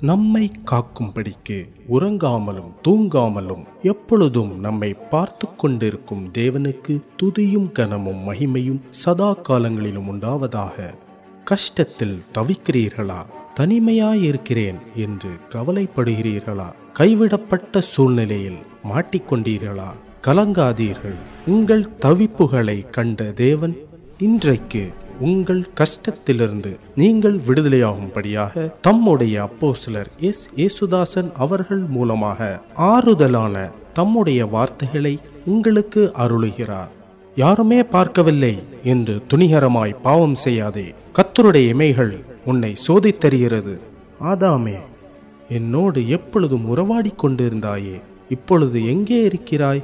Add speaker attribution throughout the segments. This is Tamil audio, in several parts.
Speaker 1: நம்மை காக்கும்படிக்கு உறங்காமலும் தூங்காமலும் எப்பொழுதும் நம்மை பார்த்து கொண்டிருக்கும் தேவனுக்கு துதியும் கனமும் மகிமையும் சதா காலங்களிலும் உண்டாவதாக கஷ்டத்தில் தவிக்கிறீர்களா? தனிமையாயிருக்கிறேன் என்று கவலைப்படுகிறீர்களா? கைவிடப்பட்ட சூழ்நிலையில் மாட்டிக்கொண்டீர்களா? கலங்காதீர்கள். உங்கள் தவிப்புகளை கண்ட தேவன் இன்றைக்கு உங்கள் கஷ்டத்திலிருந்து நீங்கள் விடுதலையாகும்படியாக தம்முடைய அப்போ சிலர் எஸ் ஏசுதாசன் அவர்கள் மூலமாக ஆறுதலான தம்முடைய வார்த்தைகளை உங்களுக்கு அருளுகிறார். யாருமே பார்க்கவில்லை என்று துணிகரமாய் பாவம் செய்யாதே. கத்தருடைய இமைகள் உன்னை சோதித்தருகிறது ஆதாமே என்னோடு எப்பொழுதும் உறவாடிக் கொண்டிருந்தாயே இப்பொழுது எங்கே இருக்கிறாய்?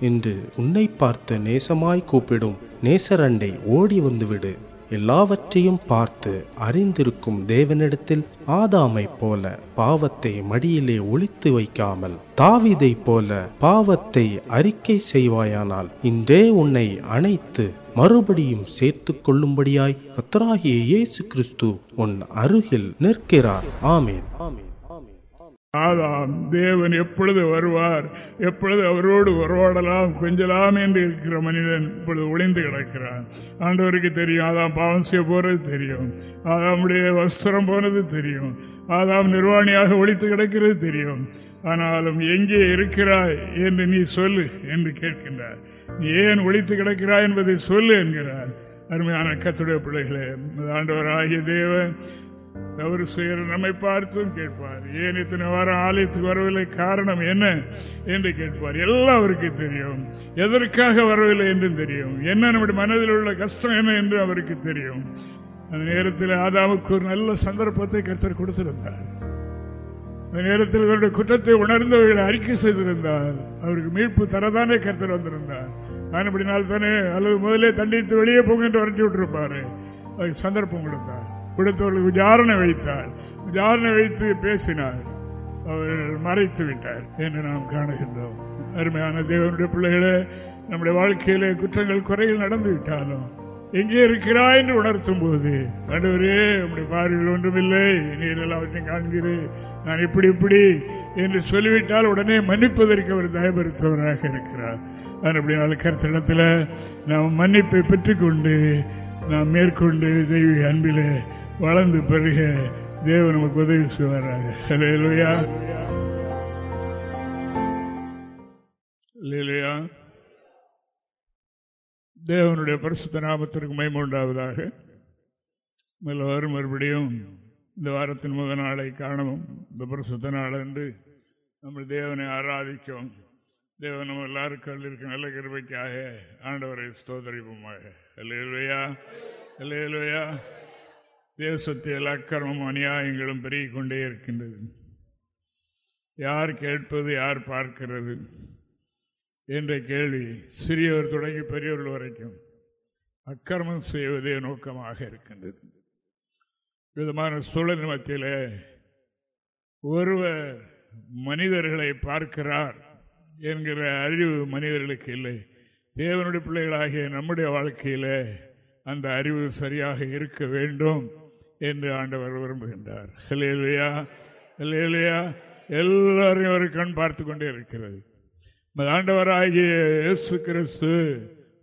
Speaker 1: என்று உன்னை பார்த்து நேசமாய் கூப்பிடும் நேசரண்டை ஓடி வந்துவிடு. எல்லாவற்றையும் பார்த்து அறிந்திருக்கும் தேவனிடத்தில் ஆதாமைப் போல பாவத்தை மடியிலே ஒழித்து வைக்காமல் தாவிதை போல பாவத்தை அறிக்கை செய்வாயானால் இன்றே உன்னை அணைத்து மறுபடியும் சேர்த்து கொள்ளும்படியாய் கத்தராகிய இயேசு கிறிஸ்து உன் அருகில் நிற்கிறார். ஆமேன் ஆமேன்.
Speaker 2: ஆதாம் தேவன் எப்பொழுது வருவார்? எப்பொழுது அவரோடு உறவாடலாம்? கொஞ்சலாம் என்று இருக்கிற மனிதன் இப்பொழுது ஒளிந்து கிடக்கிறான். ஆண்டவருக்கு தெரியும் ஆதாம் பாவம் செய்ய போறது தெரியும். ஆதாமுடைய வஸ்திரம் போனது தெரியும். ஆதாம் நிர்வாணியாக ஒழித்து கிடக்கிறது தெரியும். ஆனாலும் எங்கே இருக்கிறாய் என்று நீ சொல்லு என்று கேட்கின்றார். நீ ஏன் ஒழித்து கிடக்கிறாய் என்பதை சொல்லு என்கிறார். அருமையான கத்துடைய பிள்ளைகளே ஆண்டவர் ஆகிய தேவன் தவறு செய்கிற நம்மை பார்த்தும் கேட்பார். ஏன் இத்தனை வாரம் ஆலயத்துக்கு வரவில்லை? காரணம் என்ன என்று கேட்பார். எல்லாம் அவருக்கு தெரியும். எதற்காக வரவில்லை என்றும் தெரியும். என்ன நம்முடைய மனதில் உள்ள கஷ்டம் என்ன என்று அவருக்கு தெரியும். அந்த நேரத்தில் ஆதாமுக்கு ஒரு நல்ல சந்தர்ப்பத்தை கருத்தர் கொடுத்திருந்தார். அந்த நேரத்தில் இவருடைய குற்றத்தை உணர்ந்தவர்களை அறிக்கை செய்திருந்தார். அவருக்கு மீட்பு தரதானே கருத்தர் வந்திருந்தார். அப்படினால் தானே அல்லது முதலே தண்டித்து வெளியே போங்க என்று வரட்டி விட்டுருப்பாரு. அதுக்கு சந்தர்ப்பம் கொடுத்தார். கொடுத்தவர்களுக்கு விசாரணை வைத்தார். விசாரணை வைத்து பேசினார். அவர் மறைத்து விட்டார் என்று நாம் காணுகின்றோம். அருமையான தேவனுடைய பிள்ளைகளே நம்முடைய வாழ்க்கையிலே குற்றங்கள் குறையில் நடந்து விட்டாலும் எங்கே இருக்கிறாய் என்று உணர்த்தும் போது ஆண்டவரே நம்முடைய பார்வையில் ஒன்றுமில்லை. நீர் எல்லாவற்றையும் காண்கிறேன் நான் இப்படி இப்படி என்று சொல்லிவிட்டால் உடனே மன்னிப்பதற்கு அவர் தயபருத்தவராக இருக்கிறார். அப்படினால கருத்திடத்தில் நாம் மன்னிப்பை பெற்றுக்கொண்டு நாம் மேற்கொண்டு தெய்வ அன்பிலே வளர்ந்து பெருக தேவன் நமக்கு உதவி செய்வாராக. இல்லையா இல்லையா தேவனுடைய பரிசுத்த நாமத்திற்கு மைமூண்டாவதாக எல்லோரும் மறுபடியும் இந்த வாரத்தின் முதல் நாளை காணவும். இந்த பரிசுத்த நாளன்று நம்ம தேவனை ஆராதிக்கும். தேவன் நம்ம எல்லாருக்கும் இருக்க நல்ல கிருபைக்காக ஆண்டவரை ஸ்தோதரிப்போமாக இல்லையா இல்லையா தேசத்தில் அக்கிரமும் அநியாயங்களும் பெருகிக் கொண்டே இருக்கின்றது. யார் கேட்பது யார் பார்க்கிறது என்ற கேள்வி சிறியவர் தொடங்கி பெரியவர்கள் வரைக்கும் அக்கிரமம் செய்வதே நோக்கமாக இருக்கின்றது. விதமான சூழல் மத்தியில் ஒருவர் மனிதர்களை பார்க்கிறார் என்கிற அறிவு மனிதர்களுக்கு இல்லை. தேவனுடைய பிள்ளைகளாகிய நம்முடைய வாழ்க்கையில் அந்த அறிவு சரியாக இருக்க வேண்டும். என்று ஆண்டவர் விரும்புகின்றார். இல்லையா இல்லையா எல்லாரையும் ஒரு கண் பார்த்து கொண்டே இருக்கிறது. ஆண்டவராகிய இயேசு கிறிஸ்து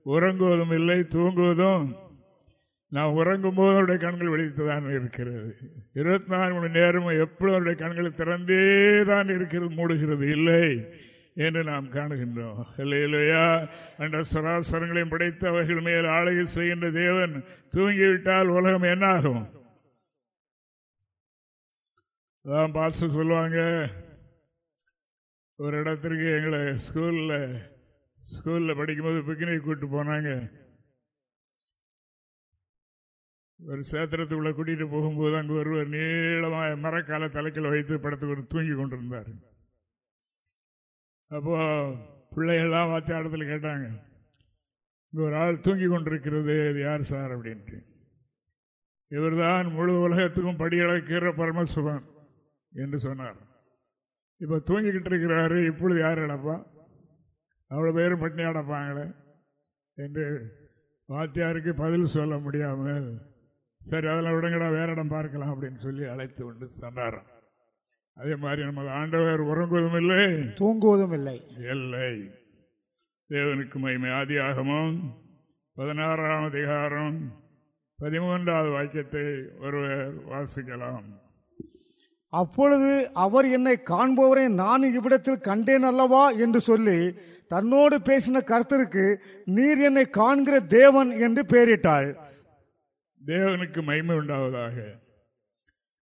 Speaker 2: உறங்குவதும் இல்லை தூங்குவதும். நான் உறங்கும் போது அவருடைய கண்கள் வெளித்துதான் இருக்கிறது. இருபத்தி நாலு மணி நேரமும் எப்பொழுது அவருடைய கண்கள் திறந்தே தான் இருக்கிறது மூடுகிறது இல்லை என்று நாம் காணுகின்றோம். இல்லையிலையா அந்த சராசரங்களையும் படைத்து அவைகள் மேல் ஆளுகை செய்கின்ற தேவன் தூங்கிவிட்டால் உலகம் என்னாகும்? அதான் பாஸ்டர் சொல்லுவாங்க. ஒரு இடத்திற்கு எங்களை ஸ்கூலில் ஸ்கூலில் படிக்கும்போது பிக்னிக் கூட்டு போனாங்க. ஒரு சேத்திரத்துக்குள்ள கூட்டிகிட்டு போகும்போது அங்கே ஒருவர் நீளமாக மரக்கால தலைக்கில் வைத்து படத்துக்கு தூங்கி கொண்டிருந்தார். அப்போ பிள்ளைகள்லாம் வாத்தியாரத்தில் கேட்டாங்க இங்கே ஒரு ஆள் தூங்கி கொண்டிருக்கிறது இது யார் சார்? அப்படின்ட்டு. இவர்தான் முழு உலகத்துக்கும் படியளக்கிற பரமசுவன். என்று சொன்னார். இப்போ தூங்கிக்கிட்டு இருக்கிறாரு இப்பொழுது யார் அடப்பா? அவ்வளோ பேரும் பட்டினி அடப்பாங்களே என்று வாத்தியாருக்கு பதில் சொல்ல முடியாமல் சரி அதெல்லாம் விடுங்கடா வேற இடம் பார்க்கலாம் அப்படின்னு சொல்லி அழைத்து கொண்டு சொன்னாராம் அதே மாதிரி நமது ஆண்டவர் உறங்குவதும் இல்லை.
Speaker 3: தூங்குவதும் இல்லை.
Speaker 2: இல்லை. தேவனுக்கு மகிமை ஆதியாகமும். பதினாறாம் அதிகாரம். பதிமூன்றாவது வாக்கியத்தை ஒருவர் வாசிக்கலாம்.
Speaker 3: அப்பொழுது அவர் என்னை காண்பவரை நான் இவ்விடத்தில் கண்டேன் அல்லவா என்று சொல்லி தன்னோடு பேசின கர்த்தருக்கு நீர் என்னை காண்கிற தேவன் என்று பெயரிட்டாள்.
Speaker 2: தேவனுக்கு மகிமை உண்டாவதாக.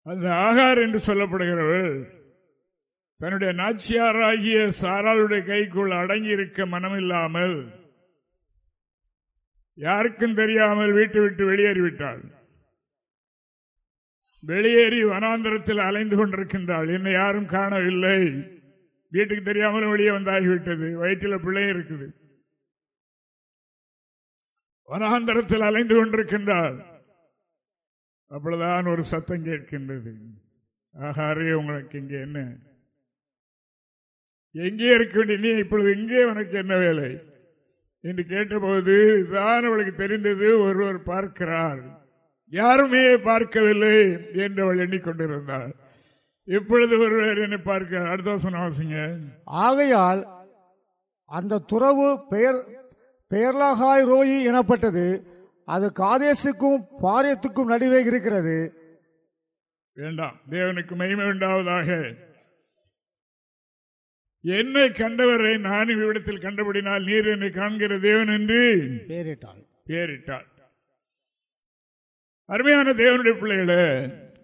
Speaker 2: அந்த ஆகார் என்று சொல்லப்படுகிறவள் தன்னுடைய நாச்சியாராகிய சாராளுடைய கைக்குள் அடங்கியிருக்க மனமில்லாமல் யாருக்கும் தெரியாமல் வீட்டு விட்டு வெளியேறிவிட்டாள். வெளியேறி வனாந்தரத்தில் அலைந்து கொண்டிருக்கின்றாள். என்னை யாரும் காணவில்லை. வீட்டுக்கு தெரியாமலும் வெளியே வந்தாகிவிட்டது. வயிற்றில் பிள்ளை இருக்குது. வனாந்தரத்தில் அலைந்து கொண்டிருக்கின்றாள். அப்பொழுதுதான் ஒரு சத்தம் கேட்கின்றது. ஆகாரே உங்களுக்கு இங்கே என்ன? எங்கே இருக்க வேண்டிய நீ இப்பொழுது எங்கே உனக்கு என்ன வேலை? என்று கேட்டபோது தான் அவளுக்கு தெரிந்தது. ஒருவர் பார்க்கிறார். யாருமே பார்க்கவில்லை என்று அவள் எண்ணிக்கொண்டிருந்தாள். இப்பொழுது ஒருவர் என்னை பார்க்க அடுத்த வாசிங்க.
Speaker 3: ஆகையால் அந்த துறவு பெயர் பெயர்லாகாய் ரோயி எனப்பட்டது அது காதேசுக்கும் பாரியத்துக்கும் நடுவே இருக்கிறது.
Speaker 2: வேண்டாம் தேவனுக்கு மகிமை உண்டாவதாக. என்னை கண்டவரை நான் இவ்விடத்தில் கண்டபடினால் நீர் என்னை காண்கிற தேவன் என்று
Speaker 3: பெயரிட்டாள்
Speaker 2: பேரிட்டார் அருமையான தேவனுடைய பிள்ளைகளே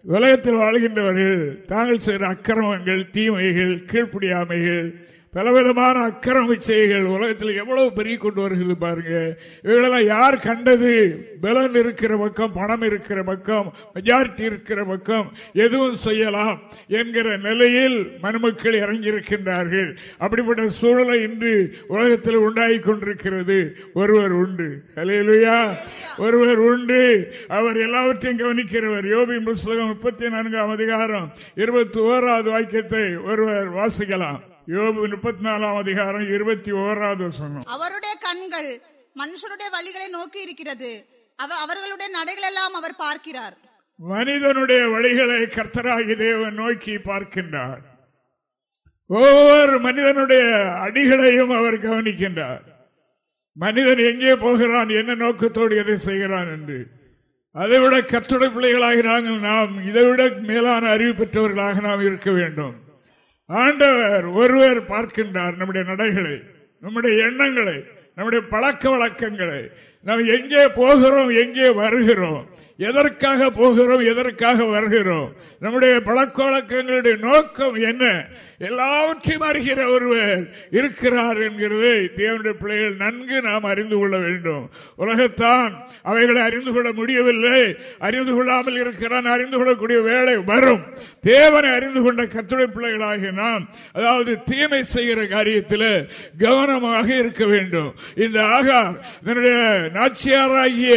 Speaker 2: உலகத்தில் வாழ்கின்றவர்கள் தாங்கள் செய்கிற அக்கிரமங்கள் தீமைகள் கீழ்ப்படியாமைகள் பலவிதமான அக்கிரம செய்கள் உலகத்தில் எவ்வளவு பெருகி கொண்டு வருகிறது பாருங்க. இவர்களெல்லாம் யார் கண்டது? பலன் இருக்கிற பக்கம் பணம் இருக்கிற பக்கம் மெஜாரிட்டி இருக்கிற பக்கம் எதுவும் செய்யலாம் என்கிற நிலையில் மனுமக்கள் இறங்கியிருக்கின்றார்கள். அப்படிப்பட்ட சூழலை இன்று உலகத்தில் உண்டாகி கொண்டிருக்கிறது. ஒருவர் உண்டு. அலையலுயா ஒருவர் உண்டு. அவர் எல்லாவற்றையும் கவனிக்கிறவர். யோபி புஸ்தகம் முப்பத்தி நான்காம் அதிகாரம் இருபத்தி ஓராவது வாக்கியத்தை ஒருவர் வாசிக்கலாம். யோபு முப்பத்தி நாலாம் அதிகாரம் இருபத்தி ஓராவது வசனம்.
Speaker 4: அவருடைய கண்கள் மனுஷருடைய வழிகளை நோக்கி இருக்கிறது. அவ- அவர்களுடைய நடைகள் எல்லாம் அவர் பார்க்கிறார்.
Speaker 2: மனிதனுடைய வழிகளை கர்த்தராகி தேவன் நோக்கி பார்க்கின்றார். ஒவ்வொரு மனிதனுடைய அடிகளையும் அவர் கவனிக்கின்றார். மனிதன் எங்கே போகிறான் என்ன நோக்கத்தோடு எதை செய்கிறான் என்று. அதைவிட கத்துடை பிள்ளைகளாக நாங்கள் நாம் இதைவிட மேலான அறிவு பெற்றவர்களாக நாம் இருக்க வேண்டும். ஆண்டவர் ஒருவர் பார்க்கின்றார் நம்முடைய நடைகளை நம்முடைய எண்ணங்களை நம்முடைய பழக்க வழக்கங்களை. நாம் எங்கே போகிறோம் எங்கே வருகிறோம் எதற்காக போகிறோம் எதற்காக வருகிறோம் நம்முடைய பழக்க வழக்கங்களுடைய நோக்கம் என்ன எல்லாவற்றையும் அறிகிற ஒருவர் இருக்கிறார் என்கிறதை தேவனுடைய பிள்ளைகள் நன்கு நாம் அறிந்து கொள்ள வேண்டும். உலகத்தான் அவைகளை அறிந்து கொள்ள முடியவில்லை. அறிந்து கொள்ளாமல் இருக்கிறான். அறிந்து கொள்ளக்கூடிய வேலை வரும். தேவனை அறிந்து கொண்ட கத்துடை பிள்ளைகளாகிய நாம் அதாவது தீமை செய்கிற காரியத்தில் கவனமாக இருக்க வேண்டும். இந்த ஆகார் தன்னுடைய நாச்சியாராகிய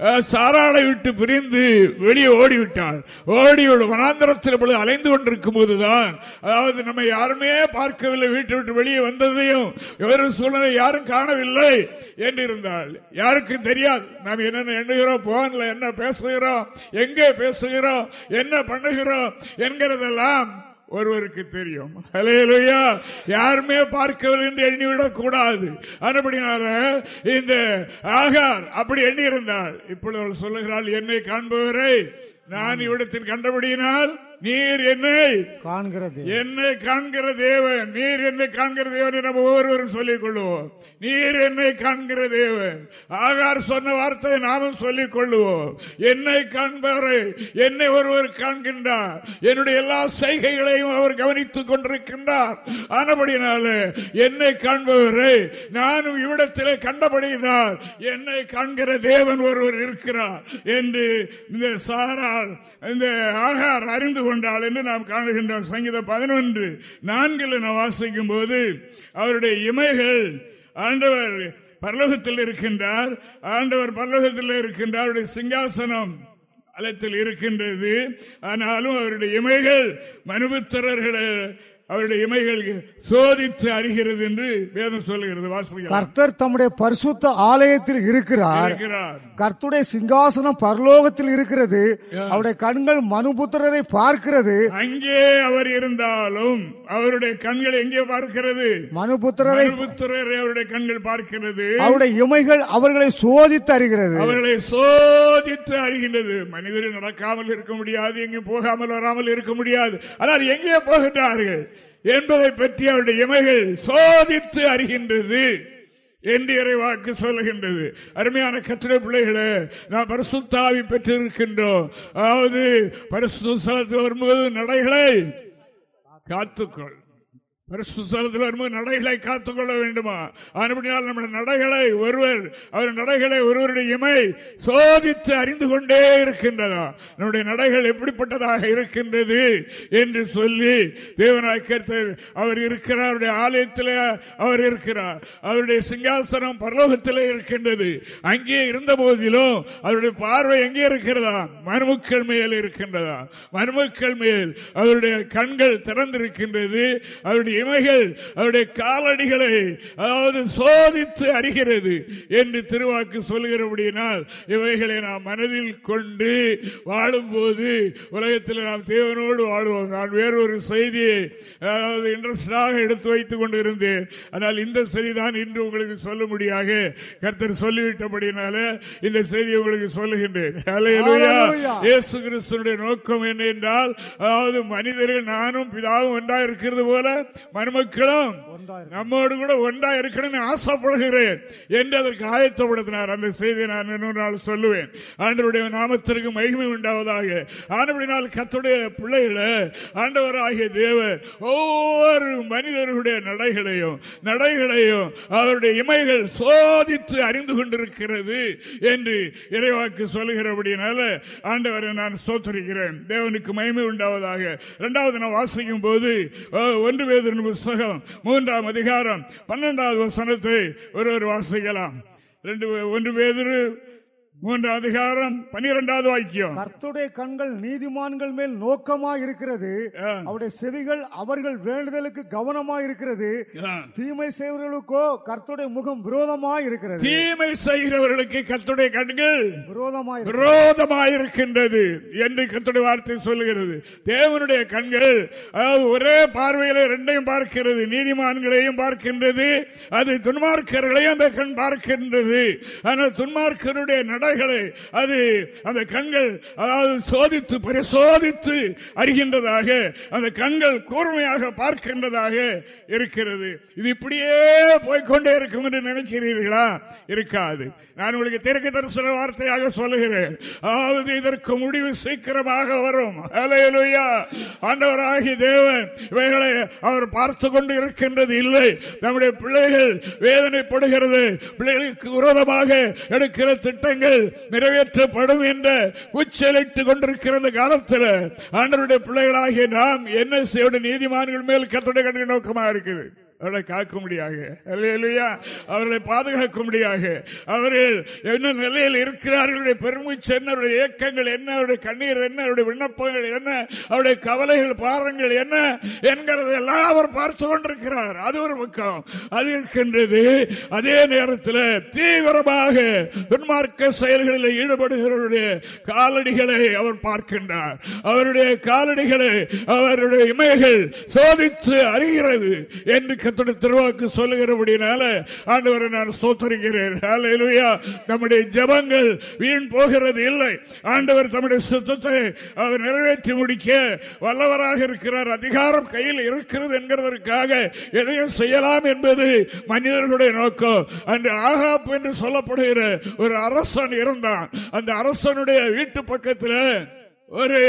Speaker 2: அஹ், சாராளை விட்டு பிரிந்து வெளியே ஓடிவிட்டாள். ஓடி வனாந்திரத்தில் பொழுது அலைந்து கொண்டிருக்கும் போதுதான் அதாவது நம்ம யாருமே பார்க்கவில்லை. வீட்டை விட்டு வெளியே வந்ததையும் இவரும் சூழ்நிலை யாரும் காணவில்லை என்று இருந்தால் யாருக்கும் தெரியாது. நாம் என்னென்ன எண்ணுகிறோம் போன்ல என்ன பேசுகிறோம் எங்கே பேசுகிறோம் என்ன பண்ணுகிறோம் என்கிறதெல்லாம் ஒருவருக்கு தெரியும். ஹலேலுயா யாருமே பார்க்கவில்லை என்று எண்ணிவிடக் கூடாது அதுபடினால இந்த ஆகார் அப்படி எண்ணியிருந்தால் இப்பொழுது அவள் சொல்லுகிறாள் என்னை காண்பவரை நான் இவ்விடத்தில் கண்டபடியினால் நீர் என்னை
Speaker 3: காண்கிறது
Speaker 2: என்னை காண்கிற தேவன். நீர் என்னை காண்கிற தேவன் நம்ம ஒவ்வொருவரும் சொல்லிக் கொள்வோம் நீர் என்னை காண்கிற தேவன். ஆகார் சொன்ன வார்த்தையை நாமும் சொல்லிக் கொள்வோம் என்னை காண்பவரை என்னை ஒருவர் காண்கின்றார். என்னுடைய எல்லா செய்கைகளையும் அவர் கவனித்துக் கொண்டிருக்கின்றார். ஆனபடினால என்னை காண்பவரை நானும் இவ்விடத்திலே கண்டபடியினால் என்னை காண்கிற தேவன் ஒருவர் இருக்கிறார் என்று இந்த சாரால் இந்த ஆகார் அறிந்து கொண்டாள் என்று நாம் காணுகின்றோம். சங்கீதம் பதினொன்று நான்கில் நாம் வாசிக்கும் போது அவருடைய இமைகள் ஆண்டவர் பரலோகத்தில் இருக்கின்றார் ஆண்டவர் பரலோகத்தில் இருக்கின்றார் அவருடைய சிங்காசனம் அலத்தில் இருக்கின்றது. ஆனாலும் அவருடைய இமைகள் மனுபுத்திரர்களை அவருடைய இமைகள் சோதித்து அறிகிறது என்று வேதம் சொல்லுகிறது வாசிக்கிறார்
Speaker 3: கர்த்தர் தம்முடைய பரிசுத்த ஆலயத்தில் இருக்கிறார்.
Speaker 2: இருக்கிறார்.
Speaker 3: கர்த்துடைய சிங்காசனம் பரலோகத்தில் இருக்கிறது. அவருடைய கண்கள் மனுபுத்திரரை பார்க்கிறது.
Speaker 2: அங்கே அவர் இருந்தாலும் அவருடைய கண்கள் எங்கே பார்க்கிறது?
Speaker 3: மனுபுத்திரரை
Speaker 2: மனுபுத்திரரை அவருடைய கண்கள் பார்க்கிறது.
Speaker 3: அவருடைய இமைகள் அவர்களை சோதித்து அறிகிறது.
Speaker 2: அவர்களை சோதித்து அறிகின்றது. மனிதர்கள் நடக்காமல் இருக்க முடியாது எங்கே போகாமல் வராமல் இருக்க முடியாது. ஆனால் எங்கே போகின்றார்கள்? என்பதை பற்றி அவருடைய இமைகள் சோதித்து அறிகின்றது என்று இறைவாக்கு சொல்லுகின்றது. அருமையான கத்திர பிள்ளைகளை நாம் பரிசுத்தாவி பெற்றிருக்கின்றோம். அதாவது பரிசு வரும்போது நடைகளை காத்துக்கொள். பரிசுத்தலத்தில் வரும்போது நடைகளை காத்துக்கொள்ள வேண்டுமா? அதுபடியால் நம்முடைய நடைகளை ஒருவர் அவர் நடைகளை ஒருவருடைய இமை சோதித்து அறிந்து கொண்டே இருக்கின்றதா? நம்முடைய நடைகள் எப்படிப்பட்டதாக இருக்கின்றது என்று சொல்லி தேவநாயக்கர் அவர் இருக்கிறார் அவருடைய ஆலயத்தில் அவர் இருக்கிறார். அவருடைய சிங்காசனம் பரலோகத்தில் இருக்கின்றது. அங்கே இருந்த போதிலும் அவருடைய பார்வை எங்கே இருக்கிறதா? மருமக்கள் மேல் இருக்கின்றதா? மருமக்கள் மேல் அவருடைய கண்கள் திறந்திருக்கின்றது. அவருடைய இமைகள் அவருடைய காலடிகளை அதாவது சோதித்து அறிகிறது என்று திருவாக்கு சொல்லுகிறபடியினால் இவைகளை நாம் மனதில் கொண்டு வாழும்போது உலகத்தில் நாம் தேவனோடு வாழ்வோம். நான் வேறொரு செய்தியை அதாவது இன்ட்ரெஸ்டாக எடுத்து வைத்துக் கொண்டிருந்தேன். ஆனால் இந்த செய்திதான் இன்று உங்களுக்கு சொல்லும்படியாக கர்த்தர் சொல்லிவிட்டபடினால இந்த செய்தியை உங்களுக்கு சொல்லுகின்றேன். இயேசு கிறிஸ்துனுடைய நோக்கம் என்ன என்றால் அதாவது மனிதர்கள் நானும் பிதாவும் ஒன்றா இருக்கிறது போல மருமக்களும் நம்மோடு கூட ஒன்றா இருக்கணும்னு ஆசைப்படுகிறேன் என்று அதற்கு ஆயத்தப்படுத்தினார் அந்த செய்தியை நான் இன்னொரு நாள் சொல்லுவேன். ஆண்டவருடைய நாமத்திற்கு மகிமை உண்டாவதாக. ஆனபடினால் கத்துடைய பிள்ளைகளை ஆண்டவராகிய தேவர் ஒவ்வொரு மனிதர்களுடைய நடைகளையும் நடைகளையும் அவருடைய இமைகள் சோதித்து அறிந்து கொண்டிருக்கிறது என்று இறைவாக்கு சொல்லுகிறபடினால ஆண்டவரை நான் சோத்தரிக்கிறேன் தேவனுக்கு மகிமை உண்டாவதாக. இரண்டாவது நான் வாசிக்கும் போது ஒன்று வேதன் புஸ்தகம் மூன்றாம் அதிகாரம் பன்னெண்டாவது வசனத்தை ஒருவர் வாசிக்கலாம். ரெண்டு ஒன்று வேதரு மூன்றாம் அதிகாரம் பனிரெண்டாவது வாக்கியம்.
Speaker 3: கர்த்தருடைய கண்கள் நீதிமான்கள் மேல் நோக்கமா இருக்கிறது. அவருடைய செவிகள் அவர்கள் வேண்டுதலுக்கு கவனமா இருக்கிறது. தீமை செய்வர்களுக்கோ கர்த்தருடைய முகம் விரோதமா இருக்கிறது
Speaker 2: தீமை செய்கிறவர்களுக்கு கத்துடைய கண்கள்
Speaker 3: விரோதமா இருக்கிறது.
Speaker 2: விரோதமாயிருக்கின்றது என்று கத்துடைய வார்த்தை சொல்லுகிறது. தேவனுடைய கண்கள் ஒரே பார்வையில ரெண்டையும் பார்க்கிறது. நீதிமான்களையும் பார்க்கின்றது. அது துன்மார்க்கர்களையும் அந்த கண் பார்க்கின்றது. ஆனால் துன்மார்க்கருடைய நடைகளை அது அந்த கண்கள் அதாவது சோதித்து பரிசோதித்து அறிகின்றதாக அந்த கண்கள் கூர்மையாக பார்க்கின்றதாக இருக்கிறது. இது இப்படியே போய்கொண்டே இருக்கும் என்று நினைக்கிறீர்களா? இருக்காது. நான் உங்களுக்கு தெற்கு தரிசன வார்த்தையாக சொல்லுகிறேன். அதாவது இதற்கு முடிவு சீக்கிரமாக வரும். ஆண்டவராகி தேவன் இவைகளை அவர் பார்த்து கொண்டு இருக்கின்றது இல்லை. நம்முடைய பிள்ளைகள் வேதனைப்படுகிறது. பிள்ளைகளுக்கு விரோதமாக எடுக்கிற திட்டங்கள் நிறைவேற்றப்படும் என்ற உச்சலிட்டு கொண்டிருக்கிற காலத்தில். ஆண்டவருடைய பிள்ளைகளாகிய நாம் என்ன செய்ய நீதிமான்கள் மேல் கத்துடைய கண்ட நோக்கமாக இருக்கிறது. அவர்களை காக்கும்படியாக. அல்லேலூயா. அவர்களை பாதுகாக்கும்படியாக. அவர்கள் என்ன நிலையில் இருக்கிறார்களுடைய பெருமூச்சு என்ன? அவருடைய இயக்கங்கள் என்ன? அவருடைய கண்ணீர் என்ன? அவருடைய விண்ணப்பங்கள் என்ன? அவருடைய கவலைகள் பாரங்கள் என்ன? என்கிறதை எல்லாம் அவர் பார்த்து கொண்டிருக்கிறார். அது ஒரு பக்கம். அது இருக்கின்றது. அதே நேரத்தில் தீவிரமாக துன்மார்க்க செயல்களில் ஈடுபடுகிறவருடைய காலடிகளை அவர் பார்க்கின்றார். அவருடைய காலடிகளை அவருடைய இமைகள் சோதித்து அறிகிறது என்று கத்தோட திருவாக்கு சொல்லுகிறபடினால ஆண்டவரை நான் சோத்தரிக்கிறேன் நம்முடைய ஜெபங்கள் வீண் போகிறது இல்லை. ஆண்டவர் தம்முடைய சுத்தத்தை அவர் நிறைவேற்றி முடிக்க வல்லவராக இருக்கிறார். அதிகாரம் கையில் இருக்கிறது என்கிறதற்காக எதையும் செய்யலாம் என்பது மனிதர்களுடைய நோக்கம். அன்று ஆகாப் என்று சொல்லப்படுகிற ஒரு அரசன் இருந்தான். அந்த அரசனுடைய வீட்டு பக்கத்தில் ஒரு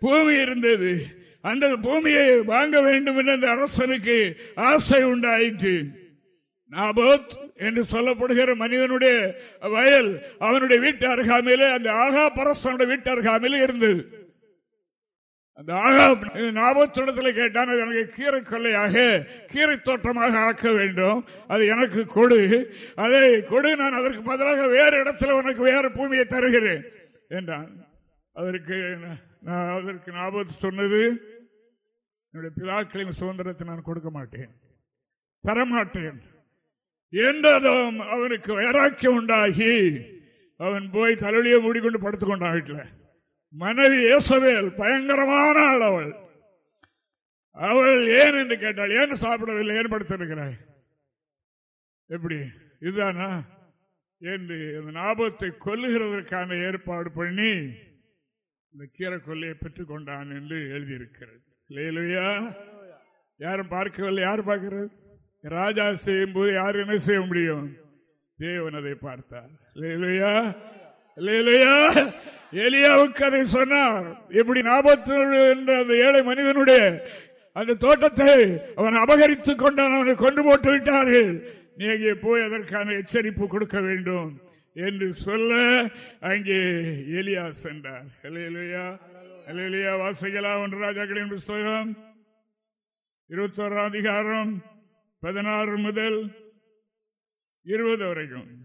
Speaker 2: பூமி இருந்தது. அந்த பூமியை வாங்க வேண்டும் என்று அந்த அரசனுக்கு ஆசை உண்டாயிற்று. நாபோத் என்று சொல்லப்படுகிற மனிதனுடைய வயல் அவனுடைய வீட்டு அருகாமையிலே அந்த ஆகா பரசனுடைய வீட்டு அருகாமையிலே இருந்தது. அந்த ஆகா நாபத்திடத்தில் கேட்டான் அது எனக்கு கீரை கொள்ளையாக கீரை தோட்டமாக ஆக்க வேண்டும். அது எனக்கு கொடு. அதை கொடு நான் அதற்கு பதிலாக வேறு இடத்துல உனக்கு வேறு பூமியை தருகிறேன். என்றான். அதற்கு நான் அதற்கு நாபத் சொன்னது என்னுடைய பிதாக்களின் சுதந்திரத்தை நான் கொடுக்க மாட்டேன். தரமாட்டேன். என்றதும் அவனுக்கு வைராக்கியம் உண்டாகி அவன் போய் தலையிலேயே மூடிக்கொண்டு படுத்துக்கொண்டான் வீட்டில் மனைவி இயேசவேல் பயங்கரமான ஆள் அவள். அவள் ஏன் என்று கேட்டாள் ஏன் சாப்பிடவில்லை? ஏன் படுத்திருக்கிறாய்? எப்படி? இதுதானா? என்று அந்த ஞாபகத்தை கொல்லுகிறதற்கான ஏற்பாடு பண்ணி இந்த கீரை கொல்லையை பெற்றுக்கொண்டான் என்று எழுதியிருக்கிறது. லேலுயா யாரும் பார்க்கவில்லை யார் பார்க்கிறது? ராஜா செய்யும் போது யார் என்ன செய்ய முடியும்? தேவன் அதை பார்த்தார். லேலுயா லேலுயா எலியாவுக்கு அதை சொன்னார். எப்படி நாபத்து என்ற அந்த ஏழை மனிதனுடைய அந்த தோட்டத்தை அவன் அபகரித்துக் கொண்டான் அவனை கொண்டு போட்டு விட்டார்கள். நீ அங்கே போய் அதற்கான எச்சரிப்பு கொடுக்க வேண்டும் என்று சொல்ல அங்கே எலியா சென்றார். எலியா வாசிக்கலாம். ஒன்று ராஜாக்களின் புஸ்தகம். இருபத்தோராம் அதிகாரம். பதினாறு முதல் இருபது வரைக்கும்.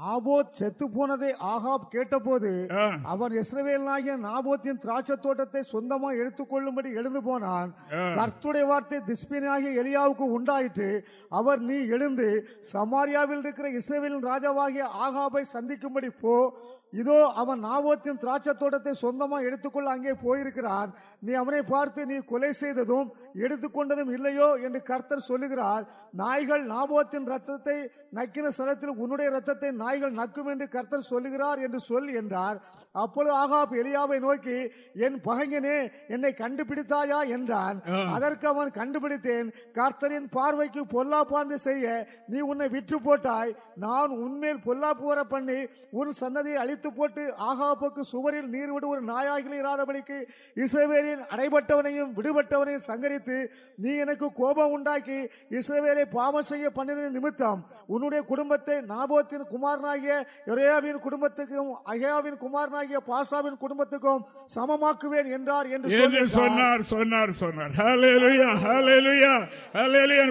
Speaker 3: நாபோத் செத்து போனதை ஆகாப் கேட்டபோது. அவன் இஸ்ரவேலாகிய நாபோத்தின் திராட்சை தோட்டத்தை சொந்தமா எடுத்துக்கொள்ளும்படி எழுந்து போனான். கர்த்துடைய வார்த்தை திஸ்பினாகிய எலியாவுக்கு உண்டாயிற்று. அவர் நீ எழுந்து சமாரியாவில் இருக்கிற இஸ்ரவேலின் ராஜாவாகிய ஆகாபை சந்திக்கும்படி போ. இதோ அவன் நாபோத்தின் திராட்சை தோட்டத்தை சொந்தமா எடுத்துக்கொள்ள அங்கே போயிருக்கிறான். நீ அவனை பார்த்து நீ கொலை செய்ததும் எடுத்துக்கொண்டதும் இல்லையோ என்று கர்த்தர் சொல்லுகிறார். நாய்கள் நாபோத்தின் ரத்தத்தை நக்கின ஸ்தலத்தில் உன்னுடைய ரத்தத்தை நாய்கள் நக்கும் என்று கர்த்தர் சொல்லுகிறார் என்று சொல் என்றார். அப்பொழுது ஆகாப் எலியாவை நோக்கி என் பகைஞனே என்னை கண்டுபிடித்தாயா? என்றான். அதற்கு அவன் கண்டுபிடித்தேன். கர்த்தரின் பார்வைக்கு பொல்லாப்பாந்து செய்ய நீ உன்னை விற்று போட்டாய். நான் உன்மேல் பொல்லாப்பு வர பண்ணி உன் சன்னதியை அழித்து போட்டு ஆகாப்புக்கு சுவரில் நீர் விடு ஒரு நாயாகிகள் இராதபடிக்கு இஸ்ரவேலின் அடைபட்டவனையும் விடுபட்டவனையும் சங்கரித்து நீ எனக்கு கோபம் உண்டாக்கி இஸ்ரவேலை பாவம் செய்ய பண்ணின நிமித்தம். உன்னுடைய குடும்பத்தை நாபோத்தின் குமாரனாகிய யொரேயாவின் குடும்பத்துக்கும் அகயாவின் குமாரனாகிய பாசாவின் குடும்பத்துக்கும் சமமாக்குவேன் என்றார் என்று.
Speaker 2: சொன்னார் சொன்னார் சொன்னார்.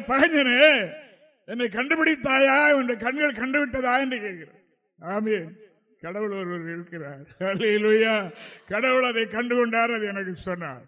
Speaker 2: பகஞ்சனே என்னை கண்டுபிடித்தாயா? உன்னுடைய கண்கள் கண்டுவிட்டதா? என்று கேட்கிறார். ஆமீன். கடவுள் ஒருவர் இருக்கிறார். ஹalleluya. கடவுள் அதை கண்டுகொண்டார் அது எனக்கு சொன்னார்.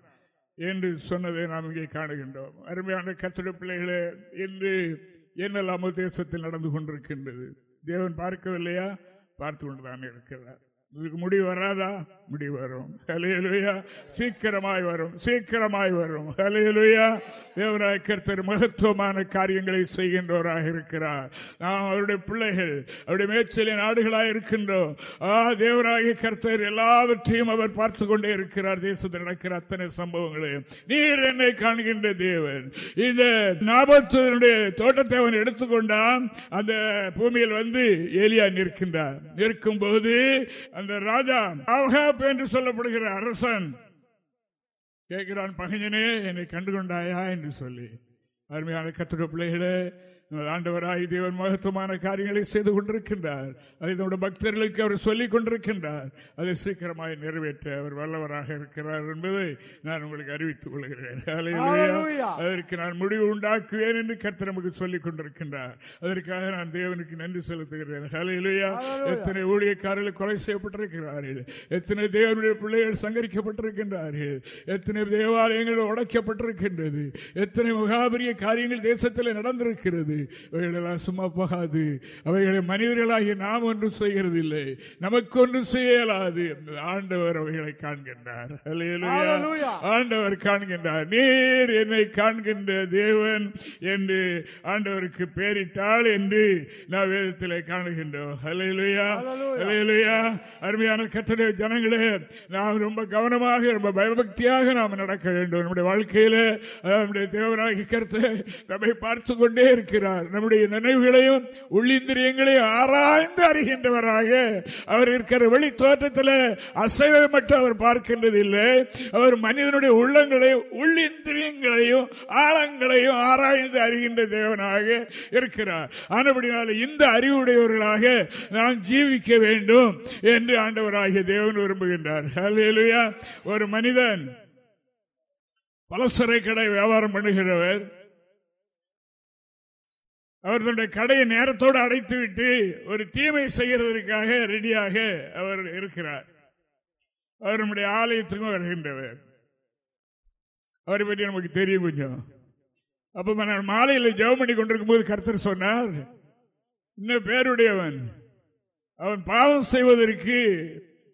Speaker 2: என்று சொன்னதை நாம் இங்கே காணுகின்றோம். அருமையான கத்திர பிள்ளைகளே இன்று என்னெல்லாமோ தேசத்தில் நடந்து கொண்டிருக்கின்றது. தேவன் பார்க்கவில்லையா? பார்த்து கொண்டுதான் இருக்கிறார். இதுக்கு முடிவு வராதா? முடிவு வரும். ஹலையலுயா சீக்கிரமாய் வரும். சீக்கிரமாய் வரும். ஹலையலுயா தேவராய கர்த்தர் மகத்துவமான காரியங்களை செய்கின்றவராக இருக்கிறார். நாம் அவருடைய பிள்ளைகள் அவருடைய மேய்ச்சலின் நாடுகளாக இருக்கின்றோம். ஆ தேவராய கர்த்தர் எல்லாவற்றையும் அவர் பார்த்து கொண்டே இருக்கிறார். தேசத்தில் நடக்கிற அத்தனை சம்பவங்களையும் நீர் என்னை காண்கின்ற தேவன். இந்த ஞாபகத்தினுடைய தோட்டத்தை அவன் எடுத்துக்கொண்டான். அந்த பூமியில் வந்து ஏலியா நிற்கின்றார் நிற்கும் போது அந்த ராஜா அவகாப் என்று சொல்லப்படுகிற அரசன். கேட்கிறான் பகைஞனே என்னை கண்டுகொண்டாயா? என்று சொல்லி அருமையான கத்துட பிள்ளைகளே ஆண்டவராய் தேவன் மகத்துவமான காரியங்களை செய்து கொண்டிருக்கின்றார். அதை நம்முடைய பக்தர்களுக்கு அவர் சொல்லிக் கொண்டிருக்கின்றார். அதை சீக்கிரமாய் நிறைவேற்ற அவர் வல்லவராக இருக்கிறார் என்பதை நான் உங்களுக்கு அறிவித்துக் கொள்கிறேன். அதற்கு நான் முடிவு உண்டாக்குவேன் என்று கர்த்தர் நமக்கு சொல்லிக் கொண்டிருக்கின்றார். அதற்காக நான் தேவனுக்கு நன்றி செலுத்துகிறேன். ஹalleluya. எத்தனை ஊழியக்காரர்கள் கொலை செய்யப்பட்டிருக்கிறார்கள். எத்தனை தேவனுடைய பிள்ளைகள் சங்கரிக்கப்பட்டிருக்கின்றார்கள். எத்தனை தேவாலயங்கள் உடைக்கப்பட்டிருக்கின்றது. எத்தனை மகாபரிய காரியங்கள் தேசத்தில் நடந்திருக்கிறது. அவைகளெல்லாம் சும்மா போகாது. அவைகளை மனிதர்களாகிய நாம் ஒன்றும் செய்கிறது இல்லை நமக்கு ஒன்றும் செய்யலாது ஆண்டவர் அவைகளை காண்கின்றார். ஆண்டவர் காண்கின்றார். நீர் என்னை காண்கின்ற தேவன் என்று ஆண்டவருக்கு பேரிட்டாள் என்று நான் வேதத்தில் காணுகின்றோம். ஹalleluya. ஹalleluya. அருமையான கத்தடைய ஜனங்களே நாம் ரொம்ப கவனமாக ரொம்ப பயபக்தியாக நாம் நடக்க வேண்டும். நம்முடைய வாழ்க்கையில நம்முடைய தேவனாகி கருத்து நம்மை பார்த்து கொண்டே இருக்கிறார். நம்முடைய நினைவுகளையும் உள்ளிந்திரியங்களையும் ஆராய்ந்து அறிகின்றவராக அவர் இருக்கிற வெளி தோற்றத்தில் அசைவை மட்டும் அவர் பார்க்கின்றது இல்லை அவர் மனிதனுடைய உள்ளங்களையும் உள்ளிந்திரியங்களையும் ஆழங்களையும் ஆராய்ந்து அறிகின்ற தேவனாக இருக்கிறார். ஆனபடினால இந்த அறிவுடையவர்களாக நாம் ஜீவிக்க வேண்டும் என்று ஆண்டவராகிய தேவன் விரும்புகின்றார். ஒரு மனிதன் பலசரை கடை வியாபாரம் பண்ணுகிறவர் அவர் தன்னுடைய கடையை நேரத்தோடு அடைத்துவிட்டு ஒரு தீமை செய்கிறதற்காக ரெடியாக அவர் இருக்கிறார். அவர் நம்முடைய ஆலயத்துக்கும் வருகின்றவர். அவரை பற்றி நமக்கு தெரியும் கொஞ்சம். அப்ப நான் மாலையில் ஜெவம் பண்ணி கொண்டிருக்கும் போது கர்த்தர் சொன்னார் இன்னும் பேருடையவன் அவன் பாவம் செய்வதற்கு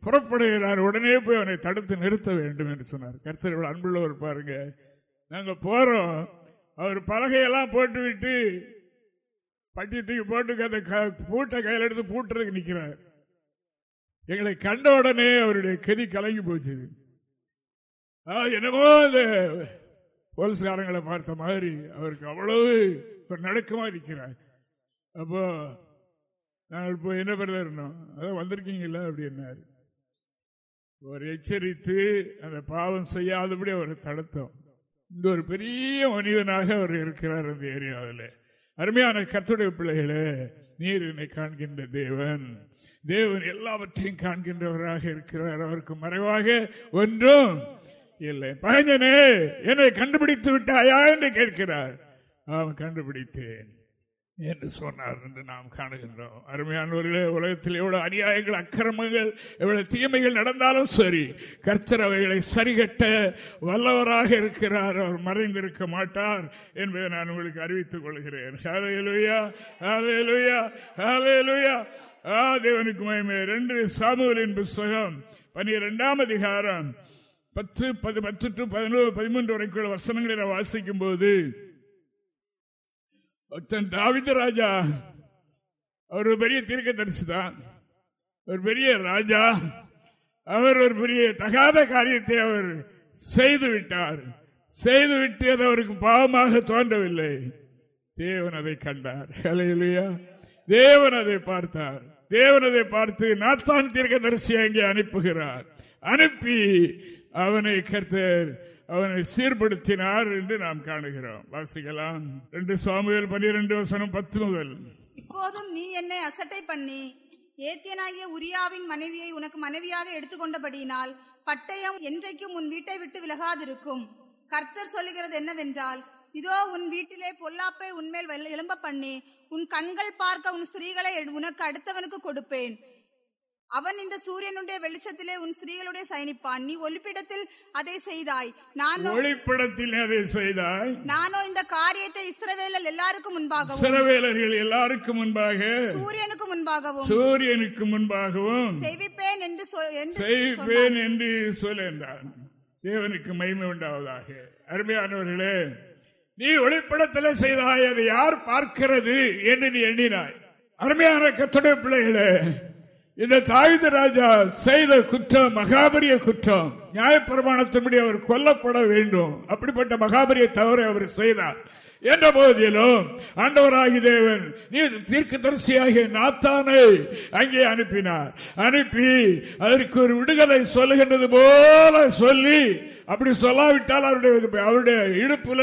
Speaker 2: புறப்படுகிறார். உடனே போய் அவனை தடுத்து நிறுத்த வேண்டும் என்று சொன்னார். கர்த்தர் அன்புள்ளவர் பாருங்க. நாங்க போறோம். அவர் பலகையெல்லாம் போட்டுவிட்டு பட்டியத்துக்கு போட்டு அந்த பூட்டை கையில் எடுத்து பூட்டுறதுக்கு நிற்கிறார் எங்களை கண்ட உடனே அவருடைய கதி கலங்கி போச்சு என்னமோ அந்த போலீஸ்காரங்களை பார்த்த மாதிரி அவருக்கு அவ்வளவு ஒரு நடுக்கமா இருக்கிறார் அப்போ நாங்கள் இப்போ என்ன பிரதர் இருந்தோம் அதான் வந்திருக்கீங்களா அப்படின்னாரு ஒரு எச்சரித்து அந்த பாவம் செய்யாதபடி அவரை தடுத்தோம். இந்த ஒரு பெரிய மனிதனாக அவர் இருக்கிறார் அந்த ஏரியாவில். அருமையான கர்த்துடைய பிள்ளைகளே நீர் என்னை காண்கின்ற தேவன். தேவன் எல்லாவற்றையும் காண்கின்றவராக இருக்கிறார். அவருக்கு மறைவாக ஒன்றும் இல்லை. பகஞ்சனே என்னை கண்டுபிடித்து விட்டாயா என்று கேட்கிறார். அவன் கண்டுபிடித்தேன். என்று சொன்னார் என்று நாம் காணுகின்றோம். அருமையானவர்களே உலகத்தில் எவ்வளவு அநியாயங்கள் அக்கிரமங்கள் எவ்வளவு தீமைகள் நடந்தாலும் சரி கர்த்தர் அவைகளை சரிகட்ட வல்லவராக இருக்கிறார் அவர் மறைந்திருக்க மாட்டார் என்பதை நான் உங்களுக்கு அறிவித்துக் கொள்கிறேன். தேவனுக்கு மயமே ரெண்டு சாமுவலின் புஸ்தகம் பனிரெண்டாம் அதிகாரம். பத்து பத்து டு பதினோரு பதிமூன்று வரைக்குள்ள வசனங்களை வாசிக்கும் போது பக்தன் தாவித ராஜா. அவர் ஒரு பெரிய தீர்க்க தரிசி தான். ஒரு பெரிய ராஜா. அவர் ஒரு பெரிய தகாத காரியத்தை அவர் செய்து விட்டார். செய்து விட்டு அது அவருக்கு பாவமாக தோன்றவில்லை. தேவன் அதை கண்டார். அலையிலையா தேவன் அதை பார்த்தார். தேவன் அதை பார்த்து நாத்தான் தீர்க்க தரிசியை அங்கே அனுப்புகிறார். அனுப்பி அவனை கர்த்தர் அவனை சீர்படுத்தினார் என்று நாம் காணுகிறோம். வாசிக்கலாம். ரெண்டு சுவாமிகள் பன்னிரண்டு வசனம் பத்து முதல்.
Speaker 4: இப்போதும் நீ என்னை அசட்டை பண்ணி ஏத்தியனாகிய உரியாவின் மனைவியை உனக்கு மனைவியாக எடுத்துக்கொண்டபடியினால் பட்டயம் என்றைக்கும் உன் வீட்டை விட்டு விலகாதிருக்கும். கர்த்தர் சொல்லுகிறது என்னவென்றால் இதோ உன் வீட்டிலே பொல்லாப்பை உன்மேல் எழும்ப பண்ணி உன் கண்கள் பார்க்க உன் ஸ்திரீகளை உனக்கு அடுத்தவனுக்கு கொடுப்பேன். அவன் இந்த சூரியனுடைய வெளிச்சத்திலே உன் ஸ்திரீகளுடைய சயனிப்பான். நீ ஒளிப்பிடத்தில் அதை செய்தாய். நான்
Speaker 2: ஒளிப்பிடத்தில் அதை செய்தாய்.
Speaker 4: நானோ இந்த காரியத்தை இஸ்ரவேலர் எல்லாருக்கும் முன்பாகவும்
Speaker 2: இஸ்ரவேலர்கள் எல்லாருக்கும் முன்பாக
Speaker 4: சூரியனுக்கு முன்பாகவும்
Speaker 2: சூரியனுக்கு முன்பாகவும்
Speaker 4: செய்விப்பேன் என்று
Speaker 2: செய்விப்பேன் என்று சொல்லுகின்றான் தேவனுக்கு மகிமை உண்டாவதாக. அருமையானவர்களே நீ ஒளிப்படத்தில் செய்தாய் அதை யார் பார்க்கிறது என்று நீ எண்ணினாய். அருமையான கத்துடைய பிள்ளைகளே இந்த தாயுத ராஜா செய்த குற்றம் மகாபரிய குற்றம் நியாயப்பிரமாணத்தின்படி அவர் கொல்லப்பட வேண்டும். அப்படிப்பட்ட மகாபரிய தவறை அவர் செய்தார். என்ற போதிலும் ஆண்டவராகி தேவன் நீ தீர்க்க தரிசியாகிய நாத்தானை அங்கே அனுப்பினார். அனுப்பி அதற்கு ஒரு விடுகதை சொல்லுகின்றது போல சொல்லி அப்படி சொல்லாவிட்டால் அவருடைய அவருடைய இடுப்புல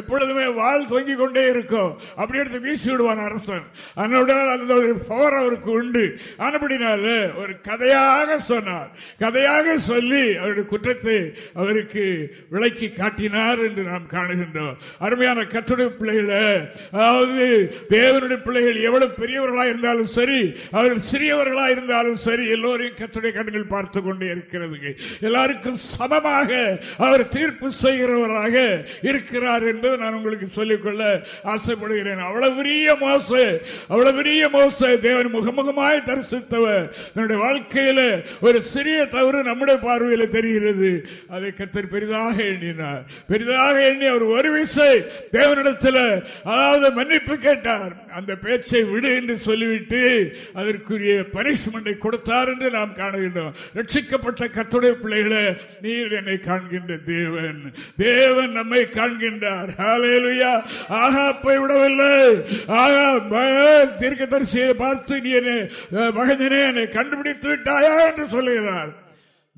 Speaker 2: எப்பொழுதுமே வாழ் தொங்கிக் கொண்டே இருக்கும். அப்படி எடுத்து வீசி விடுவான் அரசன். அதனுடைய அந்த பவர் அவருக்கு உண்டு. ஆனப்படினால ஒரு கதையாக சொன்னார். கதையாக சொல்லி அவருடைய குற்றத்தை அவருக்கு விளக்கி காட்டினார் என்று நாம் காணுகின்றோம். அருமையான கத்துடைய பிள்ளைகளை அதாவது தேவனுடைய பிள்ளைகள் எவ்வளவு பெரியவர்களா இருந்தாலும் சரி அவர்கள் சிறியவர்களா இருந்தாலும் சரி எல்லோரையும் கத்துடைய கண்கள் பார்த்து கொண்டே இருக்கிறது எல்லாருக்கும் சமமாக அவர் தீர்ப்பு செய்கிறவராக இருக்கிறார் என்பது நான் உங்களுக்கு சொல்லிக்கொள்ள ஆசைப்படுகிறேன். அவ்வளவு பெரிய மோச அவ்வளவு பெரிய மோச. தேவன் முகமுகமாய் தரிசித்தவர். தன்னுடைய வாழ்க்கையில ஒரு சிறிய தவறு நம்முடைய பார்வையில் தெரிகிறது. அதை கத்தர் பெரிதாக எண்ணினார். பெரிதாக எண்ணி அவர் ஒரு விசை தேவனிடத்தில் அதாவது மன்னிப்பு கேட்டார். அந்த பேச்சை விடு என்று சொல்லிவிட்டு அதற்குரிய பனிஷ்மெண்டை கொடுத்தார் என்று நாம் காணுகின்றோம். ரட்சிக்கப்பட்ட கத்துடைய பிள்ளைகளை நீர் என்னை காண்கின்ற தேவன். தேவன் நம்மை காண்கின்றார். ஆகாப்பை விடவில்லை. ஆகா தீர்க்க தரிசியை பார்த்து நீ மகனே என்னை கண்டுபிடித்து விட்டாயா? என்று சொல்லுகிறார்.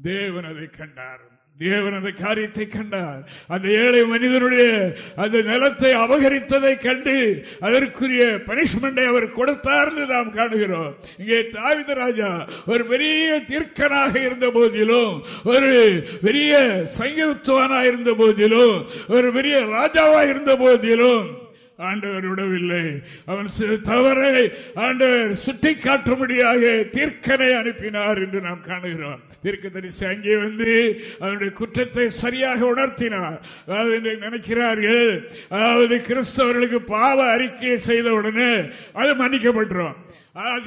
Speaker 2: தேவன் அதை கண்டார். தேவன் அந்த காரியத்தை கண்டார். அந்த ஏழை மனிதனுடைய அந்த நிலத்தை அபகரித்ததை கண்டு அதற்குரிய பனிஷ்மெண்டை அவர் கொடுத்தார் நாம் காணுகிறோம். இங்கே தாவித ராஜா ஒரு பெரிய தீர்க்கனாக இருந்த போதிலும் ஒரு பெரிய சங்கத்துவனாக இருந்த போதிலும் ஒரு பெரிய ராஜாவா இருந்த போதிலும் ஆண்டவர் விடவில்லை. அவன் தவறை ஆண்டவர் சுட்டி காட்டும்படியாக தீர்க்கனை அனுப்பினார் என்று நாம் காணுகிறோம். தீர்க்க தரிசி அங்கே வந்து அவனுடைய குற்றத்தை சரியாக உணர்த்தினார். அதாவது நினைக்கிறார்கள் அதாவது கிறிஸ்தவர்களுக்கு பாவ அறிக்கையை செய்தவுடனே அது மன்னிக்கப்பட்டுரும்.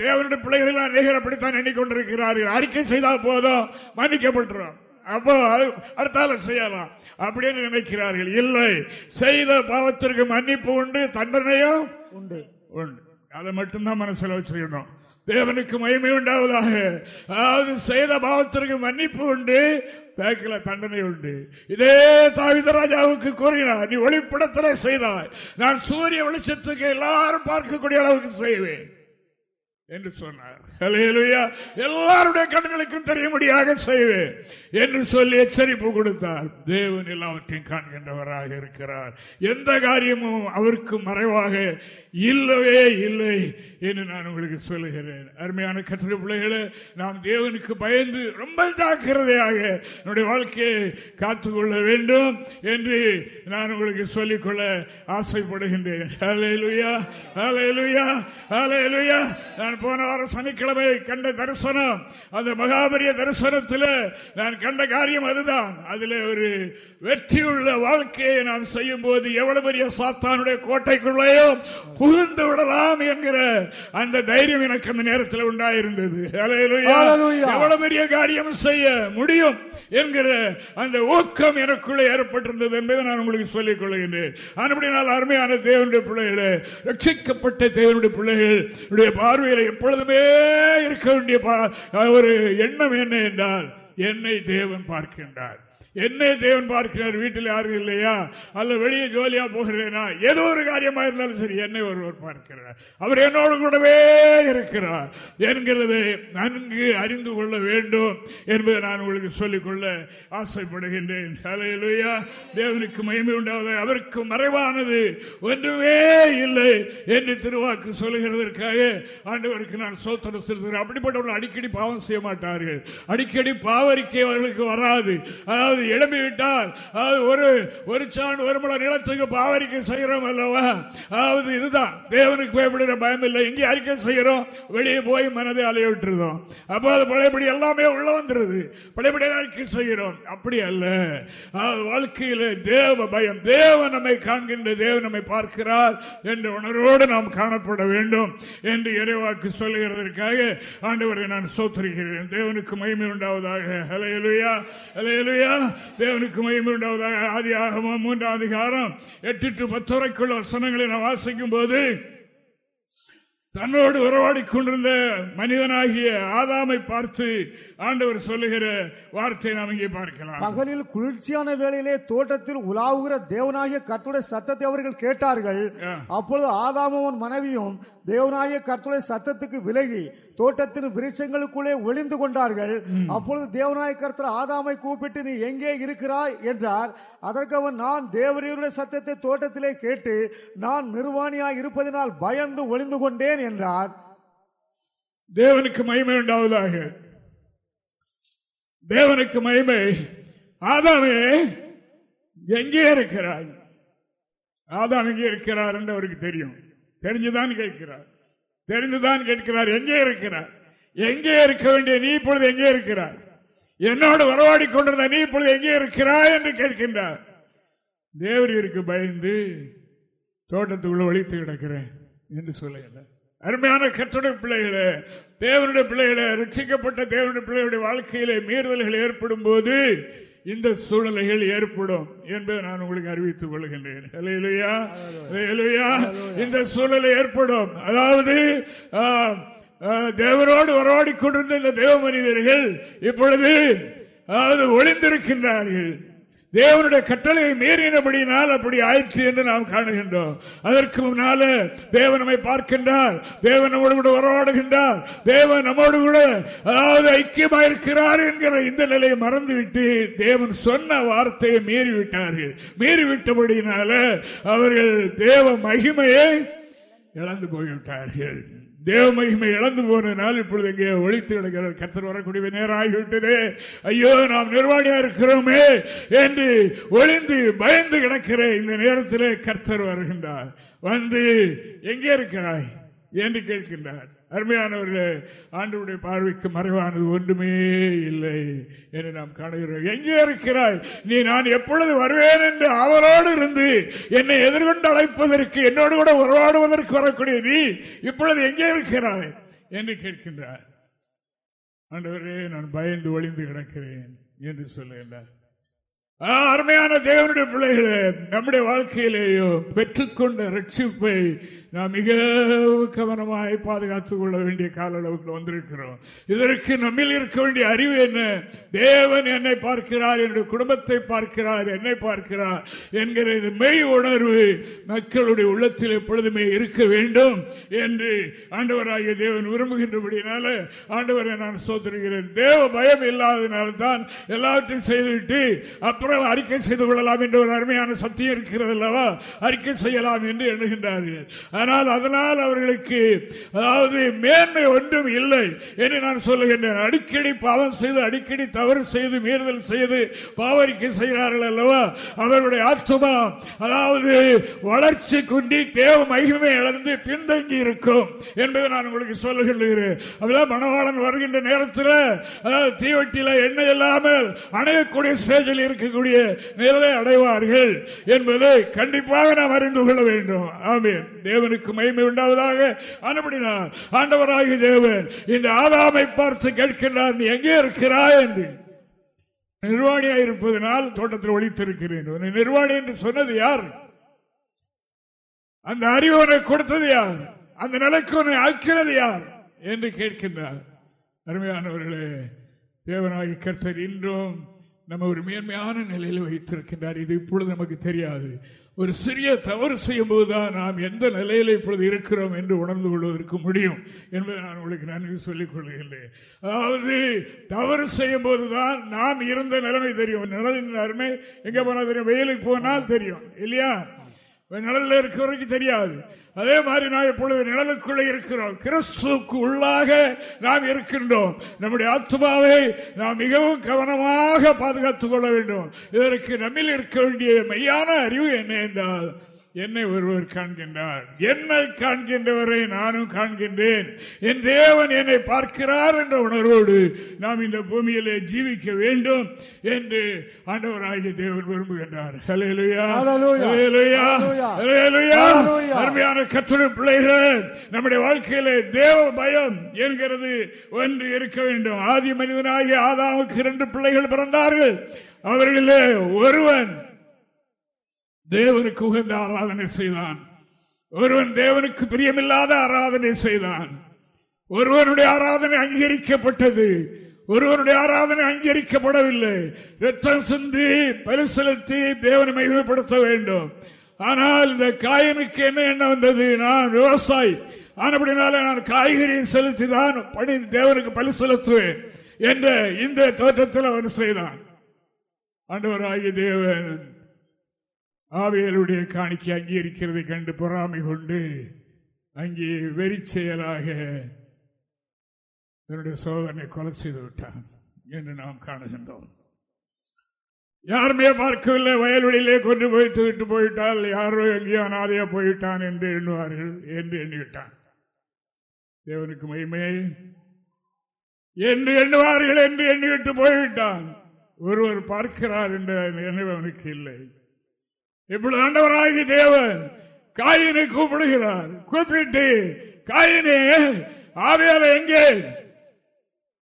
Speaker 2: தேவனுடைய பிள்ளைகள் அநேகர் அப்படித்தான் எண்ணிக்கொண்டிருக்கிறார்கள். அறிக்கை செய்தால் போதும் மன்னிக்கப்பட்டுரும். அப்போ அடுத்தால செய்யலாம். அப்படின்னு நினைக்கிறார்கள். இல்லை. செய்த பாவத்திற்கு மன்னிப்பு உண்டு தண்டனையும் உண்டு. உண்டு. அதை மட்டும்தான் மனசில் வச்சுக்கணும் தேவனுக்கு மகிமை உண்டாவதாக. அதாவது செய்த பாவத்திற்கு மன்னிப்பு உண்டு பேக்கில தண்டனை உண்டு. இதே தாவிதராஜாவுக்கு கூறினார் நீ ஒளிப்படத்திலே செய்தாய். நான் சூரிய வெளிச்சத்துக்கு எல்லாரும் பார்க்கக்கூடிய அளவுக்கு செய்வேன். என்று சொன்னார். எல்லாருடைய கண்களுக்கும் தெரியும்படியாக செய்வேன் என்று சொல்லி எச்சரிப்பு கொடுத்தார். தேவன் எல்லாவற்றையும் காண்கின்றவராக இருக்கிறார். எந்த காரியமும் அவருக்கு மறைவாக இல்லவே இல்லை என்று நான் உங்களுக்கு சொல்லுகிறேன். அருமையான கத்திர பிள்ளைகளை நாம் தேவனுக்கு பயந்து ரொம்ப ஜாக்கிரதையாக என்னுடைய வாழ்க்கையை காத்துக்கொள்ள வேண்டும் என்று நான் உங்களுக்கு சொல்லிக்கொள்ள ஆசைப்படுகின்றேன். நான் போன வாரம் சனிக்கிழமை கண்ட தரிசனம் அந்த மகாபரிய தரிசனத்தில் நான் கண்ட காரியம் அதுதான். அதுல ஒரு வெற்றியுள்ள வாழ்க்கையை நாம் செய்யும் போது எவ்வளவு பெரிய சாத்தானுடைய கோட்டைக்குள்ளேயும் புகுந்து விடலாம் என்கிற அந்த தைரியம் எனக்கு அந்த நேரத்தில் உண்டாயிருந்தது. எவ்வளவு பெரிய காரியம் செய்ய முடியும் என்கிற அந்த ஊக்கம் எனக்குள்ளே ஏற்பட்டிருந்தது என்பதை நான் உங்களுக்கு சொல்லிக் கொள்கின்றேன். அப்படினால் அருமையான தேவனுடைய பிள்ளைகளே ரட்சிக்கப்பட்ட தேவனுடைய பிள்ளைகள் பார்வையில் எப்பொழுதுமே இருக்க வேண்டிய ஒரு எண்ணம் என்ன என்றால் என்னை தேவன் பார்க்கின்றார். என்ன தேவன் பார்க்கிறார்? வீட்டில் யாரும் இல்லையா? அல்ல வெளியே ஜோலியா போகிறேனா? ஏதோ ஒரு காரியமா இருந்தாலும் சரி என்னை ஒருவர் பார்க்கிறார். அவர் என்னோடு கூடவே இருக்கிறார் என்கிறது நன்கு அறிந்து கொள்ள வேண்டும் என்பதை நான் உங்களுக்கு சொல்லிக்கொள்ள ஆசைப்படுகின்றேன். தேவனுக்கு மகிமை உண்டாவது அவருக்கு மறைவானது ஒன்றுமே இல்லை என்று திருவாக்கு சொல்லுகிறதற்காக ஆண்டவருக்கு நான் சோத்தனை செலுத்துகிறேன். அப்படிப்பட்டவர்கள் அடிக்கடி பாவம் செய்ய மாட்டார்கள். அடிக்கடி பாவரிக்கை அவர்களுக்கு வராது. அதாவது எழுப்பி விட்டால் ஒரு ஒரு சான் ஒரு மணி நிலத்துக்கு பாவரிக்கை செய்கிறோம் அல்லவா? அதாவது இதுதான். தேவனுக்கு பயப்படுகிற பயம் இல்லை இங்கே அறிக்கை செய்கிறோம். வெளியே போய் மனதை அலைய விட்டுருதோம். அப்போ அது பழையபடி எல்லாமே உள்ள வந்துருது. பழையபடி அறிக்கை செய்கிறோம். அப்படி அல்ல. வாழ்க்கையில் தேவ பயம். தேவன் நம்மை காண்கின்ற தேவன் நம்மை பார்க்கிறார் என்ற உணர்வோடு நாம் காணப்பட வேண்டும் என்று இறைவாக்கு சொல்லுகிறதற்காக ஆண்டவரை நான் சோத்திருக்கிறேன் தேவனுக்கு மகிமை உண்டாவதாக. அலையலுயா அலையலுயா தேவனுக்கு ஆதி ஆகமம் மூன்றாம் அதிகாரம். எட்டு டு பத்து வரைக்குள்ள வசனங்களை நான் வாசிக்கும் போது தன்னோடு உறவாடி கொண்டிருந்த மனிதனாகிய ஆதாமை பார்த்து ஆண்டவர் சொல்லுகிற வார்த்தை நாம் இங்கே பார்க்கலாம்.
Speaker 3: பகலில் குளிர்ச்சியான வேளையிலே தோட்டத்தில் உலாவுகிற தேவனாகிய கத்துடைய சத்தத்தை அவர்கள் கேட்டார்கள். அப்பொழுது ஆதாமவன் மனைவியும் தேவனாகிய கத்துடைய சத்தத்துக்கு விலகி தோட்டத்தின் விருட்சங்களுக்குள்ளே ஒளிந்து கொண்டார்கள். அப்பொழுது தேவநாய கர்த்தர் ஆதாமை கூப்பிட்டு நீ எங்கே இருக்கிறாய்? என்றார். அதற்கு அவன் நான் தேவரீருடைய சத்தத்தை தோட்டத்திலே கேட்டு நான் நிர்வாணியாய் இருப்பதனால் பயந்து ஒளிந்து கொண்டேன் என்றார்.
Speaker 2: தேவனுக்கு மகிமை உண்டாவதாக. தேவனுக்கு மகிமை. ஆதாமே எங்கே இருக்கிறாய்? ஆதாம் எங்கே இருக்கிறார் என்று அவருக்கு தெரியும். தெரிஞ்சுதான் கேட்கிறார். தெரிந்துதான் கேட்கிறார். எங்கே இருக்கிறார்? எங்கே இருக்க வேண்டிய நீ இப்பொழுது எங்கே இருக்கிறார் என்னோடு வரவாடி கொண்டிருந்த நீ இப்பொழுது எங்கே இருக்கிறாய் என்று கேட்கின்றார். தேவரியருக்கு பயந்து தோட்டத்துக்குள்ள ஒழித்து கிடக்கிறேன் என்று சொல்லல அருமையான கற்றுடைய பிள்ளைகளே தேவனுடைய பிள்ளைகளை ரட்சிக்கப்பட்ட தேவனுடைய பிள்ளைகளுடைய வாழ்க்கையிலே மீறுதல்கள் ஏற்படும் போது இந்த சூழ்நிலைகள் ஏற்படும் என்பதை நான் உங்களுக்கு அறிவித்துக் கொள்கின்றேன். இந்த சூழ்நிலை ஏற்படும். அதாவது தேவரோடு உறவாடி கொண்டிருந்த இந்த தேவ மனிதர்கள் இப்பொழுது அதாவது ஒளிந்திருக்கின்றார்கள். தேவனுடைய கட்டளையை மீறினபடினால் அப்படி ஆயிற்று என்று நாம் காணுகின்றோம். அதற்கு முன்னால தேவன் நம்மை பார்க்கின்றார். தேவன் நம்மோடு கூட உறவாடுகின்றார். தேவன் நம்மோடு கூட அதாவது ஐக்கியமாயிருக்கிறார் என்கிற இந்த நிலையை மறந்துவிட்டு தேவன் சொன்ன வார்த்தையை மீறிவிட்டார்கள். மீறிவிட்டபடியினால அவர்கள் தேவ மகிமையை இழந்து போய்விட்டார்கள். தேவ மகிமை இழந்து போனதுனால் இப்பொழுது இங்கே ஒழித்து கிடக்கிறார். கத்தர் வரக்கூடிய நேரம் ஆகிவிட்டது ஐயோ நாம் நிர்வாணியா இருக்கிறோமே என்று ஒளிந்து பயந்து கிடக்கிற இந்த நேரத்தில் கர்த்தர் வருகின்றார். வந்து எங்கே இருக்கிறாய்? என்று கேட்கின்றார். அருமையானவர்களே ஆண்டவுடைய பார்வைக்கு மறைவானது ஒன்றுமே இல்லை என்று நாம் காணுகிறோம். எங்கே இருக்கிறாய்? நீ நான் எப்பொழுது வருவேன் என்று அவரோடு இருந்து என்னை எதிர்கொண்டு அழைப்பதற்கு என்னோடு கூட உறவாடுவதற்கு வரக்கூடிய நீ இப்பொழுது எங்கே இருக்கிறாய் என்று கேட்கின்றார். ஆண்டவரே நான் பயந்து ஒளிந்து கிடக்கிறேன் என்று சொல்லுகின்றார். ஆ, அருமையான தேவனுடைய பிள்ளைகளே நம்முடைய வாழ்க்கையிலேயோ பெற்றுக்கொண்ட ரட்சிப்பை நாம் மிகவும் கவனமாய் பாதுகாத்துக் கொள்ள வேண்டிய கால அளவுக்கு வந்திருக்கிறோம். இதற்கு நம்மில் இருக்க வேண்டிய அறிவு என்ன? தேவன் என்னை பார்க்கிறார் என்னுடைய குடும்பத்தை பார்க்கிறார் என்னை பார்க்கிறார் என்கிற இந்த மெய் உணர்வு மக்களுடைய உள்ளத்தில் எப்பொழுதுமே இருக்க வேண்டும் என்று ஆண்டவராகிய தேவன் விரும்புகின்றபடினால ஆண்டவரை நான் சோதரிகிறேன் தேவ பயம் இல்லாதனால்தான் எல்லாவற்றையும் செய்துவிட்டு அப்புறம் அறிக்கை செய்து கொள்ளலாம் என்ற ஒரு அருமையான சத்தியம் இருக்கிறது அல்லவா? அறிக்கை செய்யலாம் என்று எண்ணுகின்றார்கள். ஆனால் அதனால் அவர்களுக்கு அதாவது மேன்மை ஒன்றும் இல்லை என்று நான் சொல்லுகின்றேன். அடிக்கடி பாவம் செய்து அடிக்கடி தவறு செய்து மீறுதல் செய்து பாவரிக்கை செய்கிறார்கள் அல்லவா? அவர்களுடைய ஆத்மா அதாவது வளர்ச்சி குண்டி தேவ மகிமை இழந்து பின்தங்கி இருக்கும் என்பதை நான் உங்களுக்கு சொல்லுகின்றேன். அப்படிதான் மணவாளன் வருகின்ற நேரத்தில் தீவட்டியில் எண்ணெய் இல்லாமல் அணையக்கூடிய ஸ்டேஜில் இருக்கக்கூடிய நிலை அடைவார்கள் என்பதை கண்டிப்பாக நாம் அறிந்து கொள்ள வேண்டும். ஆமீன். தேவனுக்கு மகிமை உண்டாவதாக அனுப்பினார். ஆண்டவராகி தேவன் இந்த ஆதாமை பார்த்து கேட்கின்றார் நீ எங்கே இருக்கிறாய்? என்று. நிர்வாணியாக இருப்பதனால் தோட்டத்தில் ஒழித்திருக்கிறேன் நிர்வாணி என்று சொன்னது யார்? அந்த அறிவு உனக்கு கொடுத்தது யார்? அந்த நிலைக்கு உன்னை ஆக்கிறது யார்? என்று கேட்கின்றார். அருமையானவர்களே தேவனாகி கர்த்தர் இன்றும் நம்ம ஒரு மேன்மையான நிலையில் வைத்திருக்கின்றார். இது இப்பொழுது நமக்கு தெரியாது. ஒரு சிறிய தவறு செய்யும் போதுதான் நாம் எந்த நிலையில் இப்பொழுது இருக்கிறோம் என்று உணர்ந்து கொள்வதற்கு முடியும் என்பதை நான் உங்களுக்கு நன்றி சொல்லிக் கொள்கிறேன் அதாவது தவறு செய்யும் போதுதான் நாம் இருந்த நிலைமை தெரியும். நிழலின் அருமை எங்க போனால் தெரியும்? வெயிலுக்கு போனால் தெரியும் இல்லையா? நிழல்ல இருக்கிற வரைக்கும் தெரியாது. அதே மாதிரி நாம் இப்பொழுது நிழலுக்குள்ளே இருக்கிறோம். கிறிஸ்துவுக்கு உள்ளாக நாம் இருக்கின்றோம். நம்முடைய ஆத்மாவை நாம் மிகவும் கவனமாக பாதுகாத்துக் கொள்ள வேண்டும். இதற்கு நம்மில் இருக்க வேண்டிய மெய்யான அறிவு என்ன என்றால் என்னை ஒருவர் காண்கின்றார். என்னை காண்கின்றவரை நானும் காண்கின்றேன். என் தேவன் என்னை பார்க்கிறார் என்ற உணர்வோடு நாம் இந்த பூமியிலே ஜீவிக்க வேண்டும் என்று ஆண்டவராகிய தேவன் விரும்புகின்றார். அருமையான கத்துடைய பிள்ளைகளே நம்முடைய வாழ்க்கையிலே தேவ பயம் என்கிறது. ஒன்று இருக்க வேண்டும். ஆதி மனிதனாகிய ஆதாமுக்கு இரண்டு பிள்ளைகள் பிறந்தார்கள். அவர்களிலே ஒருவன் தேவனுக்கு உகந்த ஆராதனை செய்தான். ஒருவன் தேவனுக்கு பிரியமில்லாத ஆராதனை செய்தான். ஒருவனுடைய ஆராதனை அங்கீகரிக்கப்பட்டது. ஒருவனுடைய ஆராதனை அங்கீகரிக்கப்படவில்லை. ரத்தம் சிந்தி பலி செலுத்தி தேவனை மகிமைப்படுத்த வேண்டும். ஆனால் இந்த காயனுக்கு என்ன என்ன வந்தது? நான் விவசாயி. ஆனப்படினால நான் காய்கறி செலுத்தி தான் பணி தேவனுக்கு பலி செலுத்துவேன் என்ற இந்த தோற்றத்தில் அவன் செய்தான். ஆண்டவராகிய தேவன். ஆவியலுடைய காணிக்கை அங்கீகரிக்கிறதை கண்டு பொறாமை கொண்டு அங்கே வெறி செயலாக தன்னுடைய சோதனை கொலை செய்து விட்டான் என்று நாம் காணுகின்றோம். யாருமே பார்க்கவில்லை வயல்வெளியிலே கொண்டு போய் விட்டு போயிட்டால் யாரோ எங்கேயோ அனாதையா போயிட்டான் என்று எண்ணுவார்கள் என்று எண்ணிவிட்டான். தேவனுக்கு மகிமை. என்று எண்ணுவார்கள் என்று எண்ணிவிட்டு போய்விட்டான். ஒருவர் பார்க்கிறார் என்ற நினைவு அவனுக்கு இல்லை. இப்பொழுது ஆண்டவராகி தேவன் காயினை கூப்பிடுகிறார். கூப்பிட்டு காயினே ஆவியால எங்கே?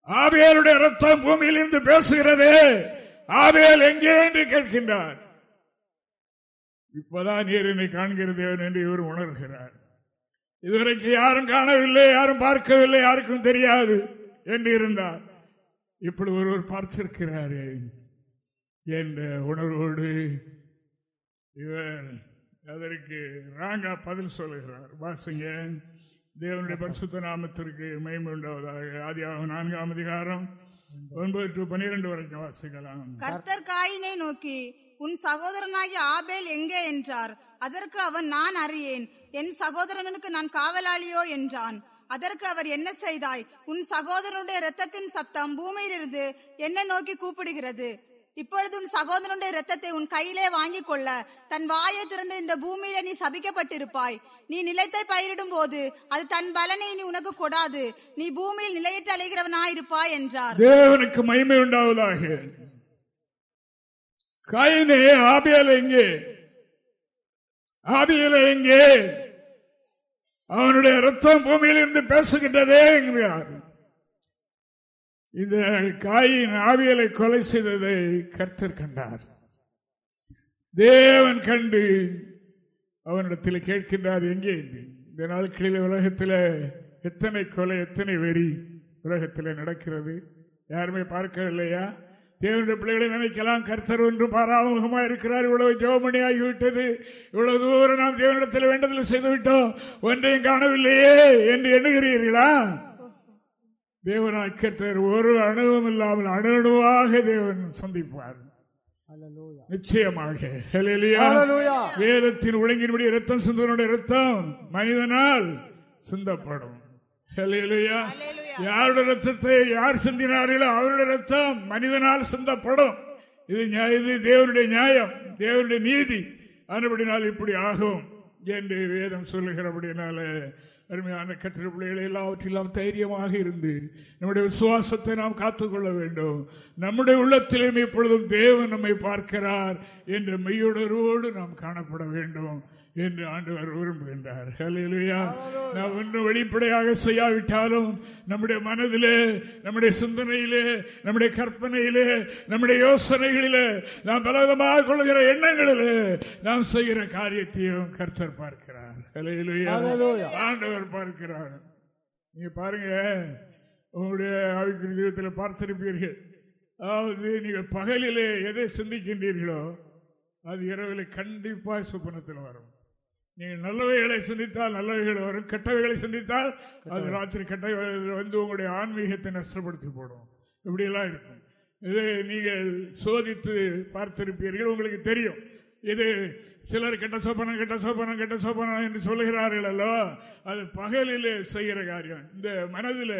Speaker 2: ஆவியாருடைய ரத்தம் பூமியில் இருந்து பேசுகிறதே. ஆவியால் எங்கே? என்று கேட்கின்றார். இப்பதான் நீர் என்னை காண்கிற தேவன் என்று இவர் உணர்கிறார். இதுவரைக்கு யாரும் காணவில்லை யாரும் பார்க்கவில்லை யாருக்கும் தெரியாது என்று இருந்தார். இப்படி ஒருவர் பார்த்திருக்கிறாரே என்ற உணர்வோடு இவர் அதற்கு ராங்கா பதில் சொல்லுகிறார் வாசிங்க. தேவனுடைய பரிசுத்த நாமத்திற்கு மகிமை உண்டாவதாக. நான்காம் அதிகாரம் ஒன்பது டு பனிரெண்டு வரைக்கும் வாசிக்கலாம்.
Speaker 4: கர்த்தர் காயினை நோக்கி உன் சகோதரனாகிய ஆபேல் எங்கே? என்றார். அதற்கு அவன் நான் அறியேன். என் சகோதரனுக்கு நான் காவலாளியோ? என்றான். அதற்கு அவர் என்ன செய்தாய்? உன் சகோதரனுடைய இரத்தத்தின் சத்தம் பூமியிலிருந்து என்ன நோக்கி கூப்பிடுகிறது. இப்பொழுது உன் சகோதரனுடைய இரத்தத்தை உன் கையிலே வாங்கிக் கொள்ள தன் வாயை திறந்து இந்த பூமியில நீ சபிக்கப்பட்டிருப்பாய். நீ நிலத்தை பயிரிடும் போது அது தன் பலனை நீ உனக்கு கொடாது. நீ பூமியில் நிலையற்று அலைகிறவனாயிருப்பாய் என்றார்.
Speaker 2: தேவனுக்கு மகிமை உண்டாவதாக. கைனே ஆபியல எங்கே? ஆபியல எங்கே? அவனுடைய ரத்தம் பூமியில் இருந்து பேசுகின்றதே என்கிறார். இந்த காயின் ஆவியலை கொலை செய்ததை கர்த்தர் கண்டார். தேவன் கண்டு அவனிடத்தில் கேட்கின்றார் எங்கே இந்த நாட்களில் உலகத்தில் எத்தனை கொலை எத்தனை வெறி உலகத்தில் நடக்கிறது? யாருமே பார்க்கவில்லையா தேவனுடைய பிள்ளைகளை நினைக்கலாம். கர்த்தர் ஒன்று பாராமுகமா இருக்கிறார். இவ்வளவு ஜோமணி ஆகிவிட்டது இவ்வளவு தூரம் நாம் தேவனிடத்தில் வேண்டதில் செய்துவிட்டோம். ஒன்றையும் காணவில்லையே என்று எண்ணுகிறீர்களா? தேவனாய் கர்த்தர் ஒரு அணுவும் இல்லாமல் அணுவாக தேவன் சந்திப்பார். நிச்சயமாக. வேதத்தின் ஒழுங்கின்படி ரத்தம் சிந்தனுடைய ரத்தம் மனிதனால் சிந்தப்படும். யாருடைய ரத்தத்தை யார் சிந்தினார்களோ அவருடைய ரத்தம் மனிதனால் சிந்தப்படும். இது நியாய- இது தேவனுடைய நியாயம் தேவனுடைய நீதி. அதுபடினால் இப்படி ஆகும் என்று வேதம் சொல்லுகிறபடினால அருமையான கற்ற பிள்ளைகளை எல்லாவற்றிலும் தைரியமாக இருந்து நம்முடைய விசுவாசத்தை நாம் காத்துக்கொள்ள வேண்டும். நம்முடைய உள்ளத்திலும் இப்பொழுதும் தேவன் நம்மை பார்க்கிறார் என்ற மெய்யுணர்வோடு நாம் காணப்பட வேண்டும். என்று ஆண்டவர் விரும்புகின்றார். ஹalleluya. நாம் ஒன்றும் வெளிப்படையாக செய்யாவிட்டாலும் நம்முடைய மனதிலே நம்முடைய சிந்தனையிலே நம்முடைய கற்பனையிலே நம்முடைய யோசனைகளிலே நாம் பலவிதமாக கொள்கிற எண்ணங்களிலே நாம் செய்கிற காரியத்தையும் கர்த்தர் பார்க்கிறார். ஹalleluya. ஆண்டவர் பார்க்கிறார். நீங்க பாருங்க உங்களுடைய ஆவிக்குரிய ஜீவிதத்தில் பார்த்திருப்பீர்கள். அதாவது நீங்கள் பகலிலே எதை சிந்திக்கின்றீர்களோ அது இரவில் கண்டிப்பாக சுப்பனத்தில் வரும். நீங்கள் நல்லவைகளை சிந்தித்தால் நல்லவைகள் வரும் கெட்டவைகளை சிந்தித்தால் அது ராத்திரி கெட்டவைகள் வந்து உங்களுடைய ஆன்மீகத்தை நஷ்டப்படுத்தி போடும். இப்படியெல்லாம் இருக்கும். இதை நீங்கள் சோதித்து பார்த்திருப்பீர்கள் உங்களுக்கு தெரியும். இது சிலர் கெட்ட சோப்பனம் கெட்ட சோப்பனம் கெட்ட சோப்பனம் என்று சொல்லுகிறார்கள் அல்லவா? அது பகலிலே செய்கிற காரியம். இந்த மனதில்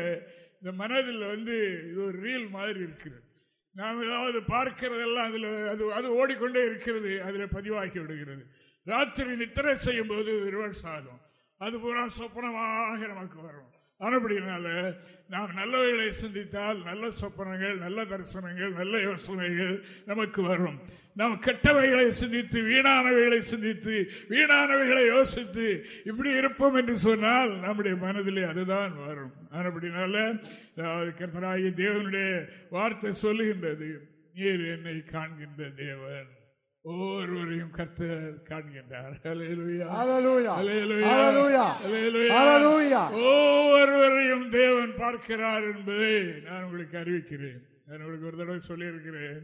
Speaker 2: இந்த மனதில் வந்து இது ஒரு ரீல் மாதிரி இருக்கிறது. நாம் ஏதாவது பார்க்கிறதெல்லாம் அதுல அது அது ஓடிக்கொண்டே இருக்கிறது அதுல பதிவாகி விடுகிறது. ராத்திரி நித்திரை செய்யும் போது ரிவர்ஸ் ஆகும் அது பூரா சொப்பனமாக நமக்கு வரும். ஆனபடினால நாம் நல்லவைகளை சிந்தித்தால் நல்ல சொப்பனங்கள் நல்ல தரிசனங்கள் நல்ல யோசனைகள் நமக்கு வரும். நாம் கெட்டவைகளை சிந்தித்து வீணானவைகளை சிந்தித்து வீணானவைகளை யோசித்து இப்படி இருப்போம் என்று சொன்னால் நம்முடைய மனதிலே அதுதான் வரும். ஆனபடினால கர்த்தராகி தேவனுடைய வார்த்தை சொல்லுகின்றது. நீர் என்னை காண்கின்ற தேவன். ஒவ்வொருவரையும் கர்த்தர் காண்கின்றார். ஒவ்வொருவரையும் தேவன் பார்க்கிறார் என்பதை நான் உங்களுக்கு அறிவிக்கிறேன். நான் உங்களுக்கு ஒரு தடவை சொல்லியிருக்கிறேன்.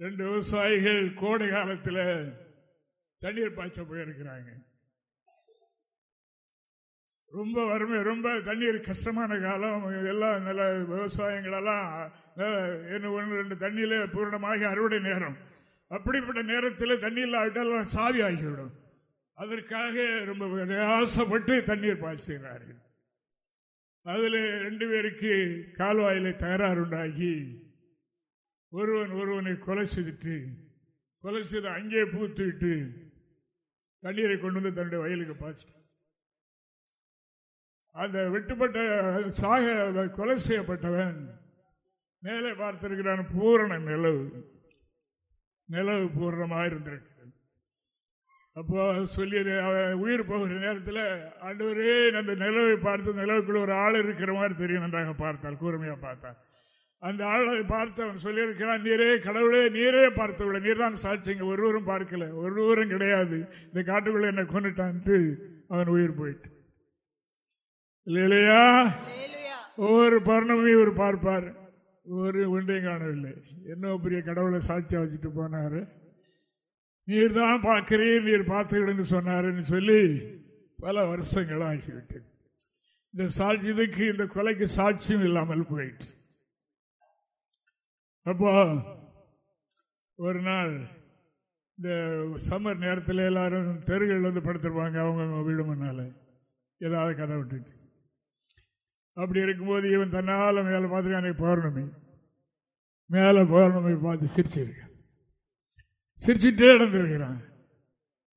Speaker 2: ரெண்டு விவசாயிகள் கோடை காலத்தில் தண்ணீர் பாய்ச்ச போயிருக்கிறாங்க. ரொம்ப வறுமை ரொம்ப தண்ணீர் கஷ்டமான காலம். எல்லாம் நல்ல விவசாயங்கள் எல்லாம் அஹ், என்ன ஒன்று ரெண்டு தண்ணியில பூரணமாகி அறுவடை நேரம். அப்படிப்பட்ட நேரத்தில் தண்ணி இல்லாவிட்டால் சாவி ஆகிவிடும். அதற்காக ரொம்ப ஆசைப்பட்டு தண்ணீர் பாய்ச்சுகிறார்கள். அதில் ரெண்டு பேருக்கு கால்வாயில தகராறுண்டாகி ஒருவன் ஒருவனை கொலை செய்துட்டு கொலை செய்து அங்கே பூத்து விட்டு தண்ணீரை கொண்டு வந்து தன்னுடைய வயலுக்கு பாய்ச்சிட்டான். அந்த வெட்டுப்பட்ட சாக கொலை செய்யப்பட்டவன் மேலே பார்த்திருக்கிறான் பூரண நிலவு. நிலவு பூரணமாக இருந்திருக்கிறது அப்போ சொல்லி உயிர் போகிற நேரத்தில் ஆண்டவரே அந்த நிலவை பார்த்து நிலவுக்குள்ள ஒரு ஆள் இருக்கிற மாதிரி தெரியும் நன்றாக பார்த்தால் கூர்மையா பார்த்தால். அந்த ஆளை பார்த்து அவன் சொல்லியிருக்கிறான் நீரே கடவுளே நீரே பார்த்துள்ள நீர் தான் சாட்சிங்க ஒருவரும் பார்க்கல ஒருவரும் கிடையாது. இந்த காட்டுக்குள்ள என்னை கொண்டுட்டான்ட்டு அவன் உயிர் போயிட்டு. இல்லையா? ஒவ்வொரு பௌர்ணமி ஒரு பார்ப்பார். ஒரு ஒன்றையும் காணவில்லை. என்ன பெரிய கடவுளை சாட்சியாக வச்சுட்டு போனார். நீர் தான் பார்க்கிறேன் நீர் பார்த்துக்கிடுன்னு சொன்னாருன்னு சொல்லி பல வருஷங்கள் ஆகிவிட்டது. இந்த சாட்சியதுக்கு இந்த கொலைக்கு சாட்சியும் இல்லாமல் போயிட்டு அப்போ ஒரு நாள் இந்த சம்மர் நேரத்தில் எல்லாரும் தெருகள் வந்து படுத்துருவாங்க அவங்க வீடு முன்னால. ஏதாவது கதை விட்டுட்டு. அப்படி இருக்கும்போது இவன் தன்னால் மேலே பார்த்துட்டு அன்னைக்கு பௌர்ணமி. மேலே பௌர்ணமி பார்த்து சிரிச்சிருக்கேன் சிரிச்சுட்டே நடந்திருக்கிறான்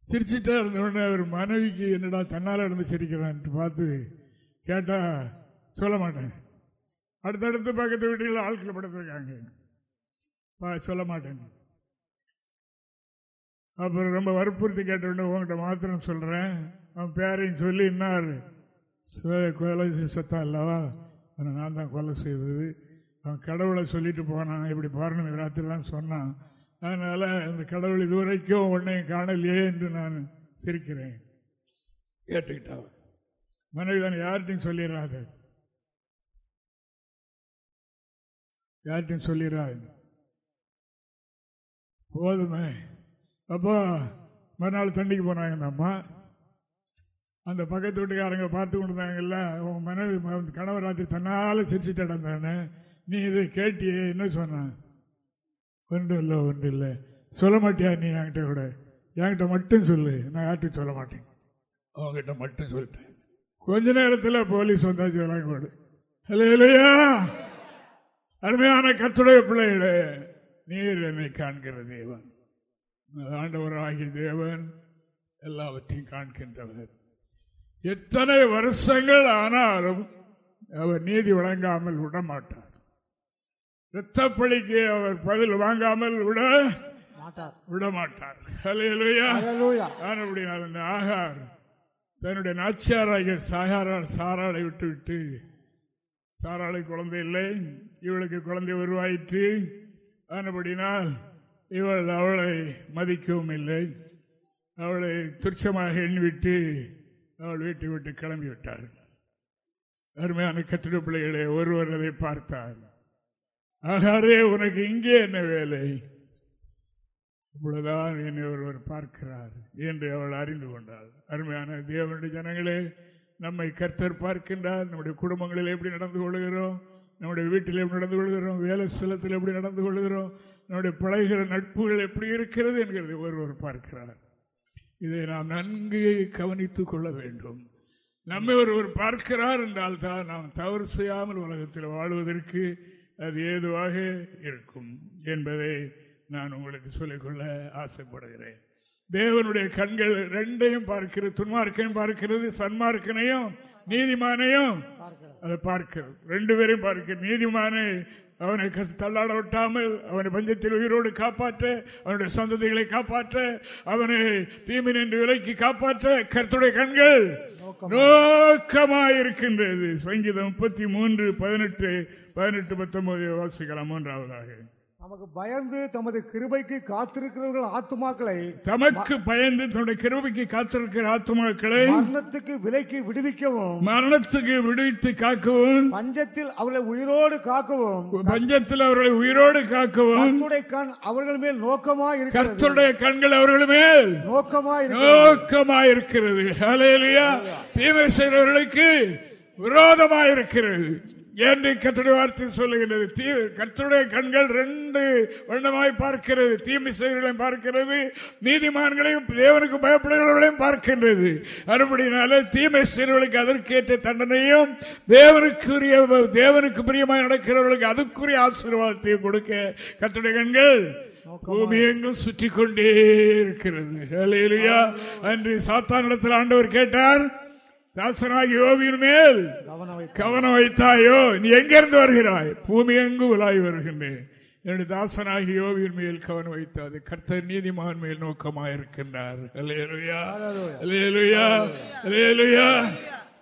Speaker 2: சிரிச்சுட்டே இருந்த உடனே அவர் மனைவிக்கு என்னடா தன்னால் இருந்து சிரிக்கிறான் பார்த்து கேட்டா சொல்ல மாட்டேன். அடுத்தடுத்து பக்கத்து வீட்டில் ஆட்கள் படுத்திருக்காங்க. சொல்ல மாட்டேன். அப்புறம் ரொம்ப வற்புறுத்தி கேட்ட உடனே உங்ககிட்ட மாத்திரம் சொல்கிறேன் அவன் பேரையும் சொல்லி இன்னார். கொலை சத்தம் அல்லவா? நான் தான் கொலை செய்தது. கடவுளை சொல்லிட்டு போனான். இப்படி பௌர்ணமி ராத்திரிலாம் சொன்னான். அதனால் அந்த கடவுள் இதுவரைக்கும் உன்னையும் காணலையே என்று நான் சிரிக்கிறேன். கேட்டுக்கிட்டாவ மனைவி தான் யார்கிட்டையும் சொல்லிடுறாது யார்கிட்டையும் சொல்லிடுறாது போதுமே. அப்போ மறுநாள் தண்ணிக்கு போனாங்க அந்த அம்மா. அந்த பக்கத்து வீட்டுக்காரங்க பார்த்து கொண்டிருந்தாங்கல்ல உன் மனைவி கணவர் ராத்திரி தன்னால் சிரிச்சுட்டு நடந்தானே. நீ இதை கேட்டியே என்ன சொன்ன ஒன்றும் இல்லை ஒன்றும் இல்லை சொல்ல மாட்டியா நீ என்கிட்ட கூட? என்கிட்ட மட்டும் சொல்லு. நான் யார்கிட்டையும் சொல்ல மாட்டேன். அவங்ககிட்ட மட்டும் சொல்லிட்டேன். கொஞ்ச நேரத்தில் போலீஸ் வந்தாச்சு விளங்கோடு ஹலோ இல்லையா அருமையான கத்துடைய பிள்ளைகளே நீர் என்னை காண்கிற தேவன். ஆண்டவராகிய தேவன் எல்லாவற்றையும் காண்கின்றவர். எத்தனை வருஷங்கள் ஆனாலும் அவர் நீதி வழங்காமல் விடமாட்டார். இரத்தப்படிக்கு அவர் பதில் வாங்காமல் விட விட மாட்டார் ஆகார். தன்னுடைய நாச்சியாராகிய சாயாரால் சாராளை விட்டு விட்டு சாராளை குழந்தை இல்லை இவளுக்கு குழந்தை உருவாயிற்று. ஆனபடினால் இவள் அவளை மதிக்கவும் இல்லை. அவளை துச்சமாக எண்ணிவிட்டு அவள் வீட்டை விட்டு கிளம்பி விட்டாள் அருமையான கட்டிட பிள்ளைகளை ஒருவர் அதை பார்த்தார். ஆனாரே உனக்கு இங்கே என்ன வேலை? இவ்வளவுதான் என்னை ஒருவர் பார்க்கிறார் என்று அவள் அறிந்து கொண்டாள். அருமையான தேவனுடைய ஜனங்களே நம்மை கர்த்தர் பார்க்கின்றார். நம்முடைய குடும்பங்களில் எப்படி நடந்து கொள்கிறோம்? நம்முடைய வீட்டில் எப்படி நடந்து கொள்கிறோம்? வேலை ஸ்தலத்தில் எப்படி நடந்து கொள்கிறோம்? நம்முடைய பழகிற நட்புகள் எப்படி இருக்கிறது என்கிறது ஒருவர் பார்க்கிறார். இதை நாம் நன்கு கவனித்துக் கொள்ள வேண்டும். நம்மை ஒருவர் பார்க்கிறார் என்றால் தான் நாம் தவறு செய்யாமல் உலகத்தில் வாழ்வதற்கு அது ஏதுவாக இருக்கும் என்பதை நான் உங்களுக்கு சொல்லிக்கொள்ள ஆசைப்படுகிறேன். தேவனுடைய கண்கள் ரெண்டையும் பார்க்கிறது துன்மார்க்கையும் பார்க்கிறது சன்மார்க்கனையும் நீதிமானையும் அதை பார்க்கிறது. ரெண்டு பேரையும் பார்க்கிறது நீதிமானை அவனை தள்ளாட விட்டாமல் அவனை பஞ்சத்தில் உயிரோடு காப்பாற்ற அவனுடைய சந்ததிகளை காப்பாற்ற அவனை தீமை நின்று விலைக்கு காப்பாற்ற கருத்துடைய கண்கள் நோக்கமாயிருக்கின்றது. சங்கீதம் முப்பத்தி மூன்று பதினெட்டு பதினெட்டு பத்தொன்பது வாசிக்கலாம் மூன்றாவதாக.
Speaker 3: நமக்கு பயந்து தமது கிருபைக்கு காத்திருக்கிறவர்கள் ஆத்மாக்களை
Speaker 2: தமக்கு பயந்து தன்னுடைய கிருபைக்கு காத்திருக்கிற ஆத்மாக்களை
Speaker 3: மரணத்துக்கு விலைக்கு விடுவிக்கவும்.
Speaker 2: மரணத்துக்கு விடுவித்து காக்கவும்.
Speaker 3: பஞ்சத்தில் அவர்களை உயிரோடு காக்கவும்.
Speaker 2: பஞ்சத்தில் அவர்களை உயிரோடு காக்கவும்.
Speaker 3: கண் அவர்கள் மேல் நோக்கமா
Speaker 2: கர்த்தருடைய கண்கள் அவர்கள் மேல்
Speaker 3: நோக்கமா
Speaker 2: நோக்கமா இருக்கிறது. தீமை செய்கிறவர்களுக்கு விரோதமாக இருக்கிறது என்று கற்றுடைய வார்த்தை சொல்லுகிறது கத்துடைய கண்கள் ரெண்டு வண்ணமாய் பார்க்கிறது. தீமை செய்திகளையும் பார்க்கிறது. நீதிமான்களையும் தேவனுக்கு பயப்படுகிறவர்களையும் பார்க்கின்றது. அதுபடினால தீமை செய்கிறவர்களுக்கு அதற்கேற்ற தண்டனையும் தேவனுக்குரிய தேவனுக்கு பிரியமாய் நடக்கிறவர்களுக்கு அதுக்குரிய ஆசீர்வாதத்தையும் கொடுக்க கற்றுடைய கண்கள் பூமி எங்கும் சுற்றி கொண்டே இருக்கிறது அன்று சாத்தானிடத்தில் ஆண்டவர் கேட்டார் தாசனாகி யோபியின் மேல் கவனம் வைத்தாயோ? நீ எங்கிருந்து வருகிறாய்? பூமி எங்கு உலாய் வருகின்றேன் என்னுடைய தாசனாகி யோவியின் மேல் கவனம் வைத்தாது. கர்த்தர் நீதிமான் மேல் நோக்கமாயிருக்கின்றார்.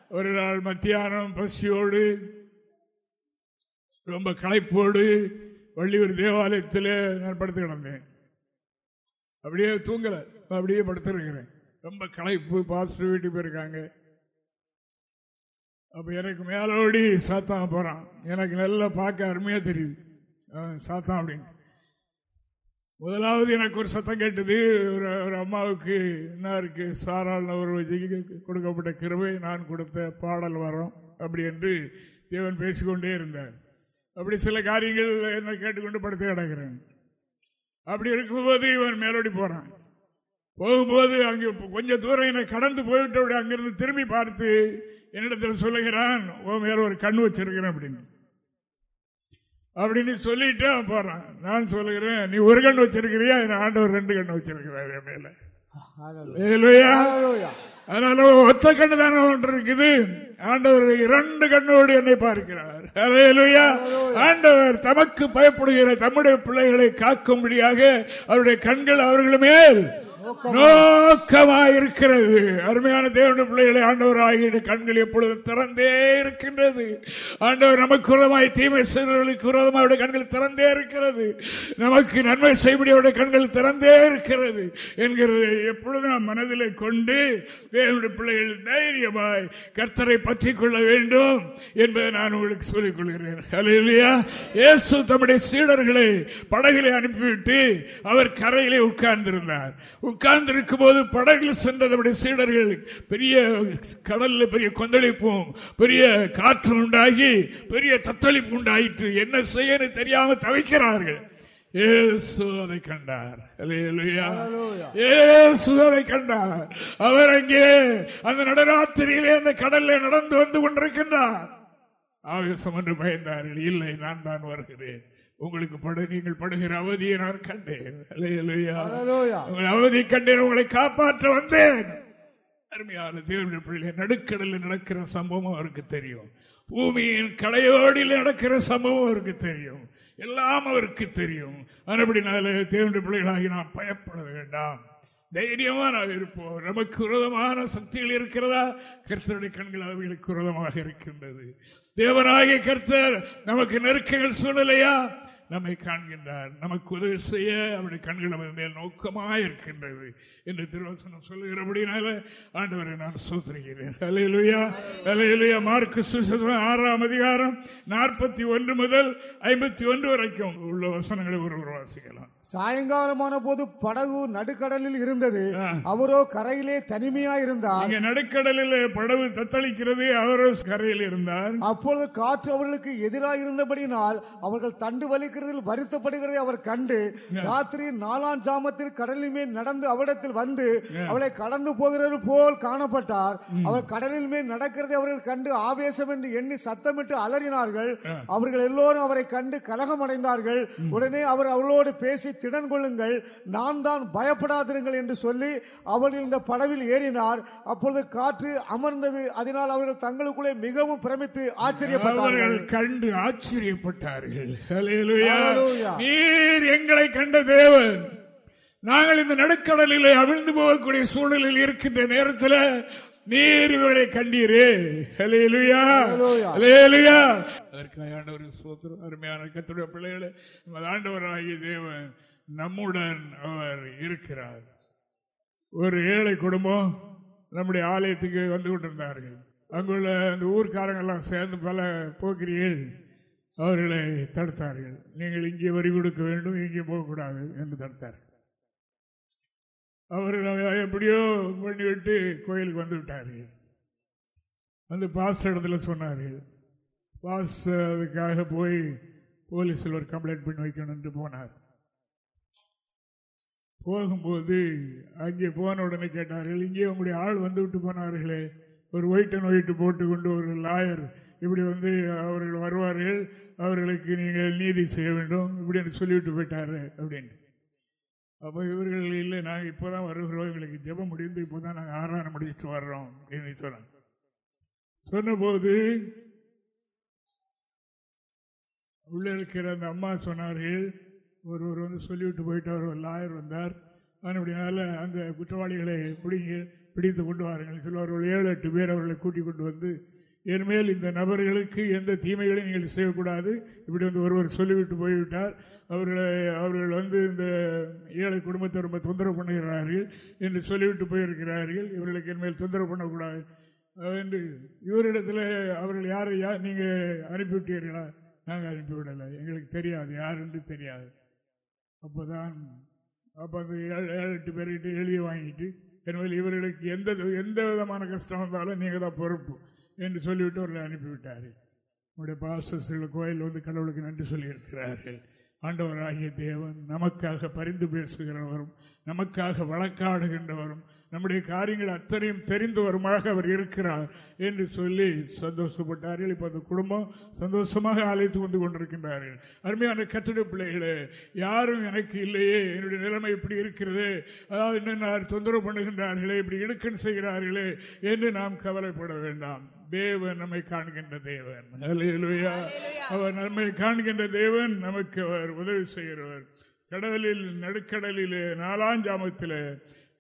Speaker 2: ஒரு நாள் மத்தியானம் பசியோடு ரொம்ப களைப்போடு வள்ளியூர் தேவாலயத்தில் நான் படுத்து கிடந்தேன். அப்படியே தூங்கல. அப்படியே படுத்துருக்கிறேன். ரொம்ப களைப்பு பாஸ்டர் வீட்டுக்கு போயிருக்காங்க. அப்போ எனக்கு மேலோடி சாத்தான் போகிறான் எனக்கு நல்லா பார்க்க அருமையாக தெரியுது. சாத்தான் அப்படின்னு. முதலாவது எனக்கு ஒரு சத்தம் கேட்டது ஒரு ஒரு அம்மாவுக்கு என்ன இருக்கு? சாரால் ஒரு கொடுக்கப்பட்ட கிருவை நான் கொடுத்த பாடல் வரோம் அப்படி என்று தேவன் பேசிக்கொண்டே இருந்தார். அப்படி சில காரியங்கள் என்ன கேட்டுக்கொண்டு படுத்து கிடக்கிறேன் அப்படி இருக்கும்போது இவன் மேலோடி போகிறான் போகும்போது அங்கே கொஞ்சம் தூரம் என்னை கடந்து போய்விட்டு அங்கிருந்து திரும்பி பார்த்து என்னிடத்தில் சொல்லுகிறான் ஓ மேல ஒரு கண் வச்சிருக்கிறேன் அப்படின்னு அப்படின்னு சொல்லிட்டு அவன் போறான். நான் சொல்லுகிறேன் நீ ஒரு கண் வச்சிருக்கிறியா? ஆண்டவர் ரெண்டு கண் வச்சிருக்கிறார் என் மேல. அதனால ஒத்த கண்ணு தானே ஒன்று இருக்குது. ஆண்டவர் இரண்டு கண்ணோடு என்னை பார்க்கிறார். ஆண்டவர் தமக்கு பயப்படுகிற தம்முடைய பிள்ளைகளை காக்கும்படியாக அவருடைய கண்கள் அவர்கள் மேல் நோக்கமாயிருக்கிறது. அருமையான தேவனுடைய பிள்ளைகளை ஆண்டவர் ஆகிய கண்கள் எப்பொழுது திறந்தே இருக்கின்றது. ஆண்டவர் நமக்கு விரோதமாய் தீமை செய்வர்களுக்கு விரோதமாக அவருடைய கண்கள் திறந்தே இருக்கிறது. நமக்கு நன்மை செய்யக்கூடிய அவருடைய கண்கள் திறந்தே இருக்கிறது என்கிறது எப்பொழுது நாம் மனதில் கொண்டு தேவனுடைய பிள்ளைகள் தைரியமாய் கர்த்தரை பற்றிக் கொள்ள வேண்டும் என்பதை நான் உங்களுக்கு சொல்லிக் கொள்கிறேன். அல்லேலூயா. இயேசு தம்முடைய சீடர்களை படகிலே அனுப்பிவிட்டு அவர் கரையிலே உட்கார்ந்திருந்தார். உட்கார்ந்திருக்கும் போது படகுல சென்றதனுடைய சீடர்கள். பெரிய கடல்ல பெரிய கொந்தளிப்பும் பெரிய காற்று உண்டாகி பெரிய தத்தளிப்பு உண்டாயிற்று. என்ன செய்ய தெரியாம தவிக்கிறார்கள். அதை கண்டார். அதை கண்டார். அவர் அங்கே அந்த நடராத்திரியிலே அந்த கடல்ல நடந்து வந்து கொண்டிருக்கின்றார். ஆவேசம் என்று பயந்தார்கள். இல்லை நான் தான் வருகிறேன். உங்களுக்கு படு நீங்கள் படுகிற அவதியை நான் கண்டேன். உங்கள் அவதி கண்டேன் உங்களை காப்பாற்ற வந்தேன். அருமையான தேவனுடைய பிள்ளை நடுக்கடலில் நடக்கிற சம்பவம் அவருக்கு தெரியும். பூமியின் கடையோடியில் நடக்கிற சம்பவம் அவருக்கு தெரியும். எல்லாம் அவருக்கு தெரியும். அதுபடினால தேவனுடைய பிள்ளைகளாகி நாம் பயப்பட வேண்டாம். தைரியமா நாம் இருப்போம். நமக்கு விரோதமான சக்திகள் இருக்கிறதா? கர்த்தருடைய கண்கள் அவைகளுக்கு விரோதமாக இருக்கின்றது. தேவனாகிய கர்த்தர் நமக்கு நெருக்கங்கள் சூழலையா நம்மை காண்கின்றார். நமக்கு உதவி செய்ய அவருடைய கண்கள் நம்ம மேல் நோக்கமாக இருக்கின்றது என்று திருவசனம் சொல்லுகிறபடினால ஆண்டவரை நான் சோதரிக்கிறேன் அலையலுயா அலையலுயா மார்க்கு சுசேஷம் ஆறாம் அதிகாரம் நாற்பத்தி ஒன்று முதல் ஐம்பத்தி ஒன்று வரைக்கும் உள்ள வசனங்களை ஒருவர் வாசிக்கலாம்.
Speaker 3: சாயங்காலமான போது படகு நடுக்கடலில் இருந்தது. அவரோ கரையிலே தனிமையா இருந்தார்.
Speaker 2: நடுக்கடலில் படகு தத்தளிக்கிறது அவரோ கரையில் இருந்தார்.
Speaker 3: அப்பொழுது காற்று அவர்களுக்கு எதிராக இருந்தபடினால் அவர்கள் தண்டு வலிக்கிறதில் வருத்தப்படுகிறதை அவர் கண்டு ராத்திரி நாலாம் ஜாமத்தில் கடலின் மேல் நடந்து அவரிடத்தில் வந்து அவளை கடந்து போகிறது போல் காணப்பட்டார். அவர் கடலில் மேல் நடக்கிறதை அவர்கள் கண்டு ஆவேசம் என்று எண்ணி சத்தமிட்டு அலறினார்கள். அவர்கள் எல்லோரும் அவரை கண்டு கலகம் அடைந்தார்கள் உடனே அவர் அவளோடு பேசி திடன் கொள்ளுங்கள். நான் தான் பயப்படாதிருங்கள் என்று சொல்லி அவர்கள் இந்த படவில் ஏறினார். அப்பொழுது காற்று அமர்ந்தது. அதனால் அவர்கள் தங்களுக்குள்ளே மிகவும் பிரமித்து ஆச்சரியப்பட்டார்கள்.
Speaker 2: கண்டு ஆச்சரியப்பட்டார்கள். நீர் எங்களை கண்ட தேவன். நாங்கள் இந்த நடுக்கடலிலே அவிழ்ந்து போகக்கூடிய சூழலில் இருக்கின்ற நேரத்தில் நீர் இவர்களை கண்டீரே. அதற்காக ஆண்டவர் சோத்திரம் அருமையான கத்துடைய பிள்ளைகளை நமது ஆண்டவராகிய தேவன். நம்முடன் அவர் இருக்கிறார். ஒரு ஏழை குடும்பம் நம்முடைய ஆலயத்துக்கு வந்து கொண்டிருந்தார்கள். அங்குள்ள அந்த ஊர்க்காரங்கெல்லாம் சேர்ந்து பல போக்கிரிகள் அவர்களை தடுத்தார்கள். நீங்கள் இங்கே வரி கொடுக்க வேண்டும் இங்கே போகக்கூடாது என்று தடுத்தார்கள் அவர்கள் எப்படியோ பண்ணிவிட்டு கோயிலுக்கு வந்து விட்டார்கள். வந்து பாஸ் இடத்துல சொன்னார்கள் பாஸ் அதுக்காக போய் போலீஸில் ஒரு கம்ப்ளைண்ட் பண்ணி வைக்கணும் என்று போனார். போகும்போது அங்கே போன உடனே கேட்டார்கள் இங்கே உங்களுடைய ஆள் வந்து விட்டு போனார்களே. ஒரு ஒயிட் அண்ட் ஒயிட் போட்டுக்கொண்டு ஒரு லாயர் இப்படி வந்து அவர்கள் வருவார்கள் அவர்களுக்கு நீங்கள் நீதி செய்ய வேண்டும். இப்படின்னு சொல்லிவிட்டு போயிட்டாரு அப்படின்னு அப்போ இவர்கள் இல்லை நாங்கள் இப்போதான் வருகிறோம். எங்களுக்கு ஜெபம் முடிந்து இப்போதான் நாங்கள் ஆறாரம் முடிச்சுட்டு வர்றோம். அப்படின்னு சொன்னாங்க. சொன்னபோது உள்ளே இருக்கிற அந்த அம்மா சொன்னார்கள் ஒருவர் வந்து சொல்லிவிட்டு போயிட்டார் ஒரு லாயர் வந்தார். அதனுடையனால அந்த குற்றவாளிகளை பிடிங்க பிடித்து கொண்டு வாருங்கள் சொல்லுவார் ஒரு ஏழு எட்டு பேர் அவர்களை கூட்டிக் கொண்டு வந்து என்மேல் இந்த நபர்களுக்கு எந்த தீமைகளையும் நீங்கள் செய்யக்கூடாது. இப்படி வந்து ஒருவர் சொல்லிவிட்டு போய்விட்டார். அவர்களை அவர்கள் வந்து இந்த ஏழை குடும்பத்தை ரொம்ப தொந்தரவு பண்ணுகிறார்கள் என்று சொல்லிவிட்டு போயிருக்கிறார்கள். இவர்களுக்கு என்மேல் தொந்தரவு பண்ணக்கூடாது. என்று இவரிடத்தில் அவர்கள் யாரை யார் நீங்கள் அனுப்பிவிட்டீர்களா? நாங்கள் அனுப்பிவிடலை. எங்களுக்கு தெரியாது. யார் என்று தெரியாது. அப்போதான் அப்போ அந்த ஏழு ஏழு எட்டு பேர்கிட்ட எழுதி வாங்கிட்டு எனவே இவர்களுக்கு எந்த எந்த விதமான கஷ்டம் வந்தாலும் நீங்கள் தான் பொறுப்பு என்று சொல்லிவிட்டு அவர்களை அனுப்பிவிட்டார். உங்களுடைய பாசஸ்கள் கோயில் வந்து கடவுளுக்கு நன்றி சொல்லியிருக்கிறார்கள் ஆண்டவராகிய தேவன் நமக்காக பரிந்து பேசுகிறவரும் நமக்காக வழக்காடுகின்றவரும் நம்முடைய காரியங்கள் அத்தனையும் தெரிந்தவருமாக அவர் இருக்கிறார் என்று சொல்லி சந்தோஷப்பட்டார்கள். இப்ப அந்த குடும்பம் சந்தோஷமாக அழைத்து வந்து கொண்டிருக்கின்றார்கள். அருமையான கட்டிட பிள்ளைகளே யாரும் எனக்கு இல்லையே என்னுடைய நிலைமை இப்படி இருக்கிறது. அதாவது இன்னும் தொந்தரவு பண்ணுகின்றார்களே இப்படி இடுக்கன் செய்கிறார்களே என்று நாம் கவலைப்பட வேண்டாம். தேவன் நம்மை காண்கின்ற தேவன். அல்லேலூயா. அவர் நம்மை காண்கின்ற தேவன் நமக்கு அவர் உதவி செய்கிறவர். கடலில் நடுக்கடலிலே நாலாஞ்சாமத்தில்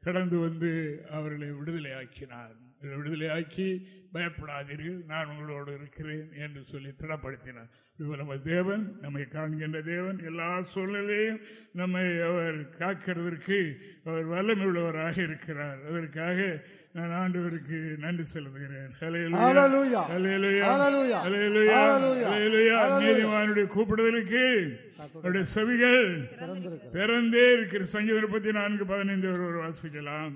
Speaker 2: கடந்து வந்து அவர்களை விடுதலை ஆக்கினார். விடுதலை ஆக்கி பயப்படாதீர்கள் நான் உங்களோடு இருக்கிறேன் என்று சொல்லி திடப்படுத்தினார். இவர் நம்ம தேவன் நம்மை காண்கின்ற தேவன் எல்லா சூழ்நிலையும் நம்மை அவர் காக்கிறதற்கு அவர் வல்லமை உள்ளவராக இருக்கிறார். அதற்காக நான் ஆண்டவருக்கு நன்றி செலுத்துகிறேன். நீதிமானுடைய கூப்பிடுதலுக்கு அவருடைய செவிகள் பிறந்தே இருக்கிற சங்கீத பத்தி நான்கு பதினைந்து ஒருவர் வாசிக்கலாம்.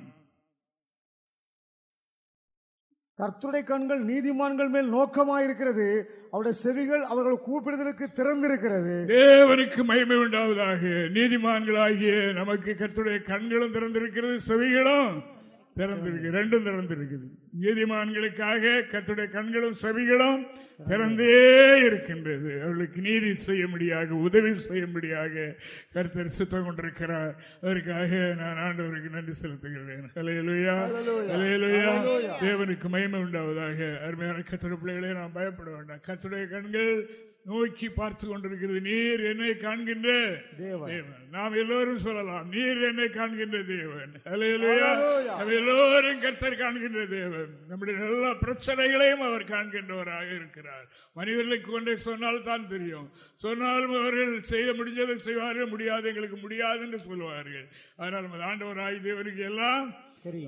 Speaker 3: கர்த்துடைய கண்கள் நீதிமான்கள் மேல் நோக்கமாயிருக்கிறது. அவருடைய செவிகள் அவர்கள் கூப்பிடுதலுக்கு திறந்திருக்கிறது.
Speaker 2: தேவனுக்கு மகிமை உண்டாவதாக. நீதிமான்களாகிய நமக்கு கர்த்துடைய கண்களும் திறந்திருக்கிறது செவிகளும் திறந்திருக்கு ரெண்டும் திறந்திருக்குது நீதிமான்களுக்காக கர்த்தருடைய கண்களும் செவிகளும் திறந்தே இருக்கின்றது. அவர்களுக்கு நீதி செய்யும்படியாக உதவி செய்யும்படியாக கர்த்தர் சித்தம் கொண்டிருக்கிறார். அதற்காக நான் ஆண்டவருக்கு நன்றி செலுத்துகிறேன். ஹalleluya. ஹalleluya. தேவனுக்கு மகிமை உண்டாவதாக. அருமையான கத்துடைய பிள்ளைகளே நாம் பயப்பட வேண்டாம். கத்துடைய கண்கள் நோக்கி பார்த்து கொண்டிருக்கிறது. நீர் என்னை காண்கின்ற தேவன். நாம் எல்லோரும் சொல்லலாம் நீர் என்னை காண்கின்ற தேவன். நாம் எல்லோரும் கர்த்தர் காண்கின்ற தேவன். நம்முடைய எல்லா பிரச்சனைகளையும் அவர் காண்கின்றவராக இருக்கிறார். மனிதர்களுக்கு கொண்டே சொன்னால் தான் தெரியும். சொன்னாலும் அவர்கள் செய்ய முடிஞ்சதை செய்வார்கள் முடியாது எங்களுக்கு முடியாது என்று சொல்லுவார்கள். அதனால் நமது ஆண்டவராய் தேவனுக்கு எல்லாம்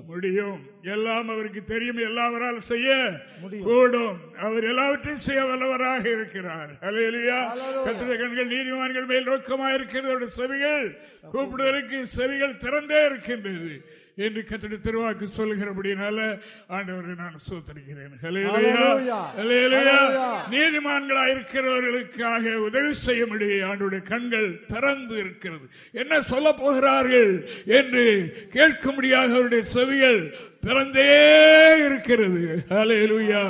Speaker 2: முடியும். எல்லாம் அவருக்கு தெரியும். எல்லாவரால் செய்ய கூடும். அவர் எல்லாவற்றையும் செய்ய வல்லவராக இருக்கிறார். ஹalleluya. கர்த்தருடைய கண்கள் நீதிமான்கள் மேல் நோக்கமாக இருக்கிறது அவருடைய செவிகள் கூப்பிடுவதற்கு செவிகள் திறந்தே இருக்கின்றது. என்று கத்தடி திருவாக்கு சொல்கிறபடினால ஆண்டவரை நான் சோத்தரிக்கிறேன். நீதிமான்களாக இருக்கிறவர்களுக்காக உதவி செய்ய முடியும் ஆண்டுடைய கண்கள் திறந்து இருக்கிறது. என்ன சொல்ல போகிறார்கள் என்று கேட்கும்படியாக அவருடைய செவிகள் திறந்தே இருக்கிறது ஹalleluya.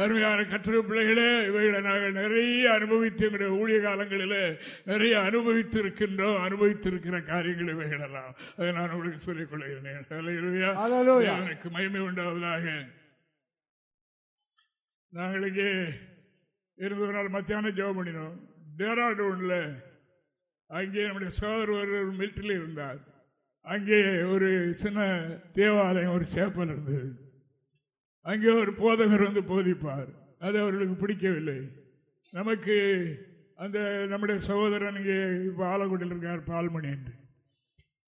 Speaker 2: அருமையான கத்திர பிள்ளைகளே இவைகளை நாங்கள் நிறைய அனுபவித்து எங்களுடைய ஊழிய காலங்களிலே நிறைய அனுபவித்து இருக்கின்றோம் அனுபவித்திருக்கிற காரியங்கள் இவைகளெல்லாம் அதை நான் உங்களுக்கு சொல்லிக் கொள்கிறேன். ஹalleluya. தேவனுக்கு மகிமை உண்டாவதாக நாங்கள் இங்கே இருந்த ஒரு நாள் மத்தியானம் ஜெபம் பண்ணினோம் டேராடூன்ல அங்கே நம்முடைய சோதரர் ஒரு மிலிட்டரியில் இருந்தார் அங்கே ஒரு சின்ன தேவாலயம் ஒரு சேப்பல் இருந்தது. அங்கே ஒரு போதகர் வந்து போதிப்பார். அது அவர்களுக்கு பிடிக்கவில்லை. நமக்கு அந்த நம்முடைய சகோதரன் இங்கே இப்போ ஆலங்குடியில் இருக்கார் பால்மணி என்று.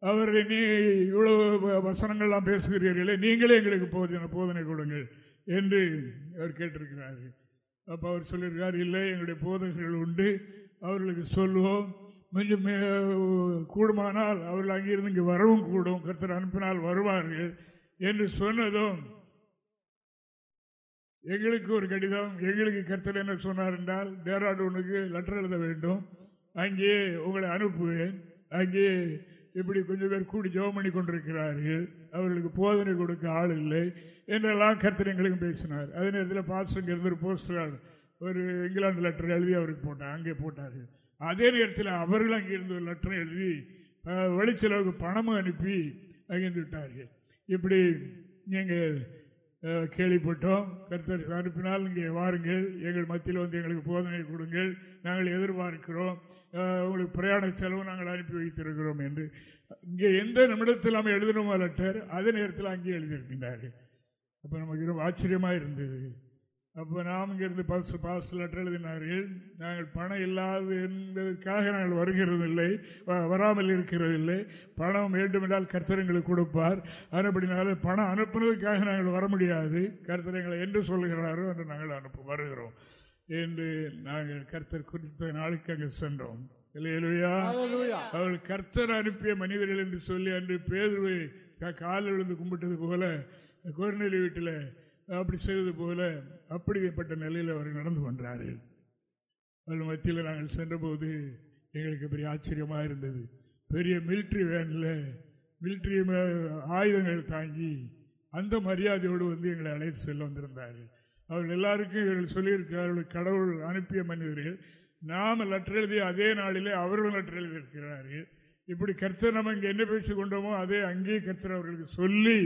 Speaker 2: அவர் நீ இவ்வளவு வசனங்கள்லாம் பேசுகிறீர்களே நீங்களே எங்களுக்கு போதின போதனை கொடுங்கள் என்று அவர் கேட்டிருக்கிறார். அப்போ அவர் சொல்லியிருக்கார் இல்லை எங்களுடைய போதகர்கள் உண்டு அவர்களுக்கு சொல்லுவோம் கூடுமானால் அவர்கள் அங்கிருந்து இங்கு வரவும் கூடும். கர்த்தர் அனுப்பினால் வருவார்கள் என்று சொன்னதும் எங்களுக்கு ஒரு கடிதம் எங்களுக்கு கர்த்தர் என்ன சொன்னார் என்றால் டேராடூனுக்கு லெட்டர் எழுத வேண்டும். அங்கே உங்களை அனுப்புவேன். அங்கே இப்படி கொஞ்சம் பேர் கூடி ஜெபம் பண்ணி கொண்டிருக்கிறார்கள். அவர்களுக்கு போதனை கொடுக்க ஆள் இல்லை என்றெல்லாம் கருத்தர் எங்களுக்கும் பேசினார். அதே நேரத்தில் பாஸ்டர் இருந்து ஒரு போஸ்டர் ஒரு இங்கிலாந்து லெட்டர் எழுதி அவருக்கு போட்டார். அங்கே போட்டார்கள். அதே நேரத்தில் அவர்கள் அங்கிருந்து ஒரு லெட்டர் எழுதி வெளிச்செலவுக்கு பணமும் அனுப்பி அங்கிருந்து விட்டார்கள். இப்படி நீங்கள் கேள்விப்பட்டோம். கருத்தர் அனுப்பினால் இங்கே வாருங்கள். எங்கள் மத்தியில் வந்து எங்களுக்கு போதனை கொடுங்கள். நாங்கள் எதிர்பார்க்கிறோம். உங்களுக்கு பிரயாண செலவு நாங்கள் அனுப்பி வைத்திருக்கிறோம் என்று. இங்கே எந்த நிமிடத்தில் நாம் எழுதணுமோ லெட்டர் அதே நேரத்தில் அங்கே எழுதியிருக்கின்றார்கள். அப்போ நமக்கு ரொம்ப ஆச்சரியமாக இருந்தது. அப்போ நாம் இங்கிருந்து பாஸ் பாஸ் லெட்டர் எழுதினார்கள். நாங்கள் பணம் இல்லாது என்பதற்காக நாங்கள் வருகிறதில்லை வ- வராமல் இருக்கிறதில்லை. பணம் வேண்டுமென்றால் கர்த்தர் எங்களுக்கு கொடுப்பார். அதுபடினால பணம் அனுப்புனதுக்காக நாங்கள் வர முடியாது. கர்த்தர் எங்களை என்று சொல்கிறாரோ என்று நாங்கள் அனுப்ப வருகிறோம். என்று நாங்கள் கர்த்தர் குறித்த நாளுக்கு அங்கே சென்றோம். இல்லையா அவள் கர்த்தர் அனுப்பிய மனிதர்கள் என்று சொல்லி அன்று பேதுருவை காலில் விழுந்து கும்பிட்டது போல கோர்நெலி வீட்டில் அப்படி செய்தது போல அப்படிப்பட்ட நிலையில் அவர் நடந்து கொண்டாரு. அவர் மத்தியில் நாங்கள் சென்றபோது எங்களுக்கு பெரிய ஆச்சரியமாக இருந்தது. பெரிய மிலிட்ரி வேனில் மிலிட்ரி ஆயுதங்கள் தாங்கி அந்த மரியாதையோடு வந்து எங்களை அழைத்து செல்ல வந்திருந்தார். அவர்கள் எல்லாருக்கும் இவர்கள் சொல்லியிருக்கிறார்கள் கடவுள் அனுப்பிய மனிதர்கள் நாம் லெட்டர் எழுதிய அதே நாளிலே அவர்களும் லெட்டர் எழுதியிருக்கிறார்கள் இப்படி கர்த்தர் நம்ம இங்கே என்ன பேசிக் கொண்டோமோ அதே அங்கேயே கர்த்தர் அவர்களுக்கு சொல்லி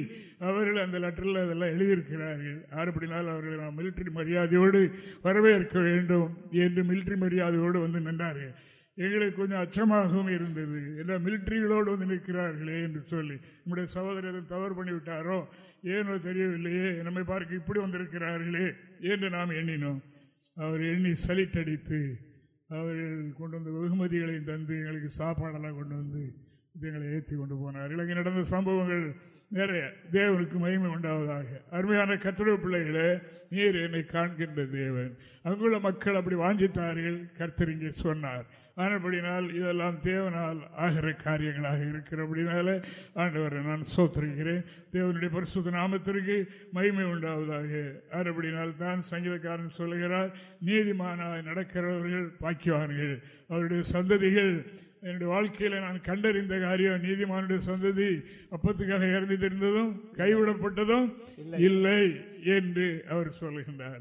Speaker 2: அவர்கள் அந்த லெட்டரில் அதெல்லாம் எழுதியிருக்கிறார்கள். அப்படினால் அவர்கள் நாம் மிலிட்டரி மரியாதையோடு வரவேற்க வேண்டும். என்று மிலிட்டரி மரியாதையோடு வந்து நின்றார்கள் எங்களுக்கு கொஞ்சம் அச்சமாகவும் இருந்தது. எல்லாம் மிலிட்டரிகளோடு வந்து நிற்கிறார்களே என்று சொல்லி. நம்முடைய சகோதரர் தவறு பண்ணிவிட்டாரோ ஏனோ தெரியவில்லையே. நம்மை பார்க்க இப்படி வந்திருக்கிறார்களே என்று நாம் எண்ணினோம். அவர் எண்ணி சலிட்டடித்து அவர்கள் கொண்டு வந்த வெகுமதிகளையும் தந்து எங்களுக்கு சாப்பாடெல்லாம் கொண்டு வந்து எங்களை ஏற்றி கொண்டு போனார்கள். அங்கே நடந்த சம்பவங்கள் நிறைய தேவனுக்கு மகிமை உண்டாவதாக. அருமையான கத்திர பிள்ளைகளே நீர் என்னை காண்கின்ற தேவன். அங்குள்ள மக்கள் அப்படி வாஞ்சித்தார்கள். கர்த்தர் இங்கே சொன்னார். ஆனப்படினால் இதெல்லாம் தேவனால் ஆகிற காரியங்களாக இருக்கிறபடினால ஆண்டவரை நான் சோத்திருக்கிறேன் தேவனுடைய பரிசுத்த நாமத்திற்கு மகிமை உண்டாவதாக. ஆனப்படினால் தான் சங்கீதக்காரன் சொல்லுகிறார் நீதிமானாய் நடக்கிறவர்கள் பாக்கியவான்கள். அவருடைய சந்ததிகள் என்னுடைய வாழ்க்கையில நான் கண்டறிந்த காரியம் நீதிமானுடைய சந்ததி அப்பத்துக்காக இறந்து தெரிந்ததும் கைவிடப்பட்டதும் இல்லை. என்று அவர் சொல்லுகின்றார்.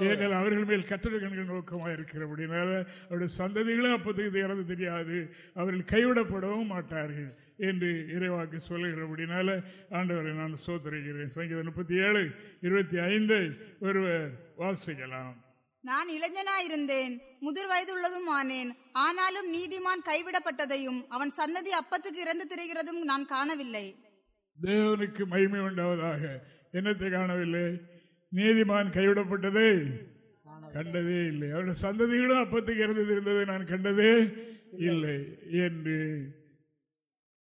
Speaker 2: ஏனென்றால் அவர்கள் மேல் கட்டளை கண்கள் நோக்கமாக இருக்கிறபடினால அவருடைய சந்ததிகளும் அப்பத்துக்கு இறந்து தெரியாது. அவர்கள் கைவிடப்படவும் மாட்டார்கள் என்று இறைவாக்கு சொல்லுகிறபடினால ஆண்டவரை நான் சோதரிக்கிறேன் சங்கீதம் முப்பத்தி ஏழு இருபத்தி ஐந்து ஒருவர் வாசிக்கலாம்.
Speaker 4: நான் இளைஞனாயிருந்தேன் முதிர் வயதுள்ளதும் ஆனேன். ஆனாலும் நீதிமான் கைவிடப்பட்டதையும் அவன் சன்னதி அப்பத்துக்கு இறந்து திரிகிறதும் நான் காணவில்லை.
Speaker 2: தேவனுக்கு மகிமை உண்டாவதாக. என்னத்தை காணவில்லை? நீதிமான் கைவிடப்பட்டதை கண்டதே இல்லை. அவருடைய சந்ததிகளும் அப்பத்துக்கு இறந்து இருந்ததை நான் கண்டதே இல்லை. என்று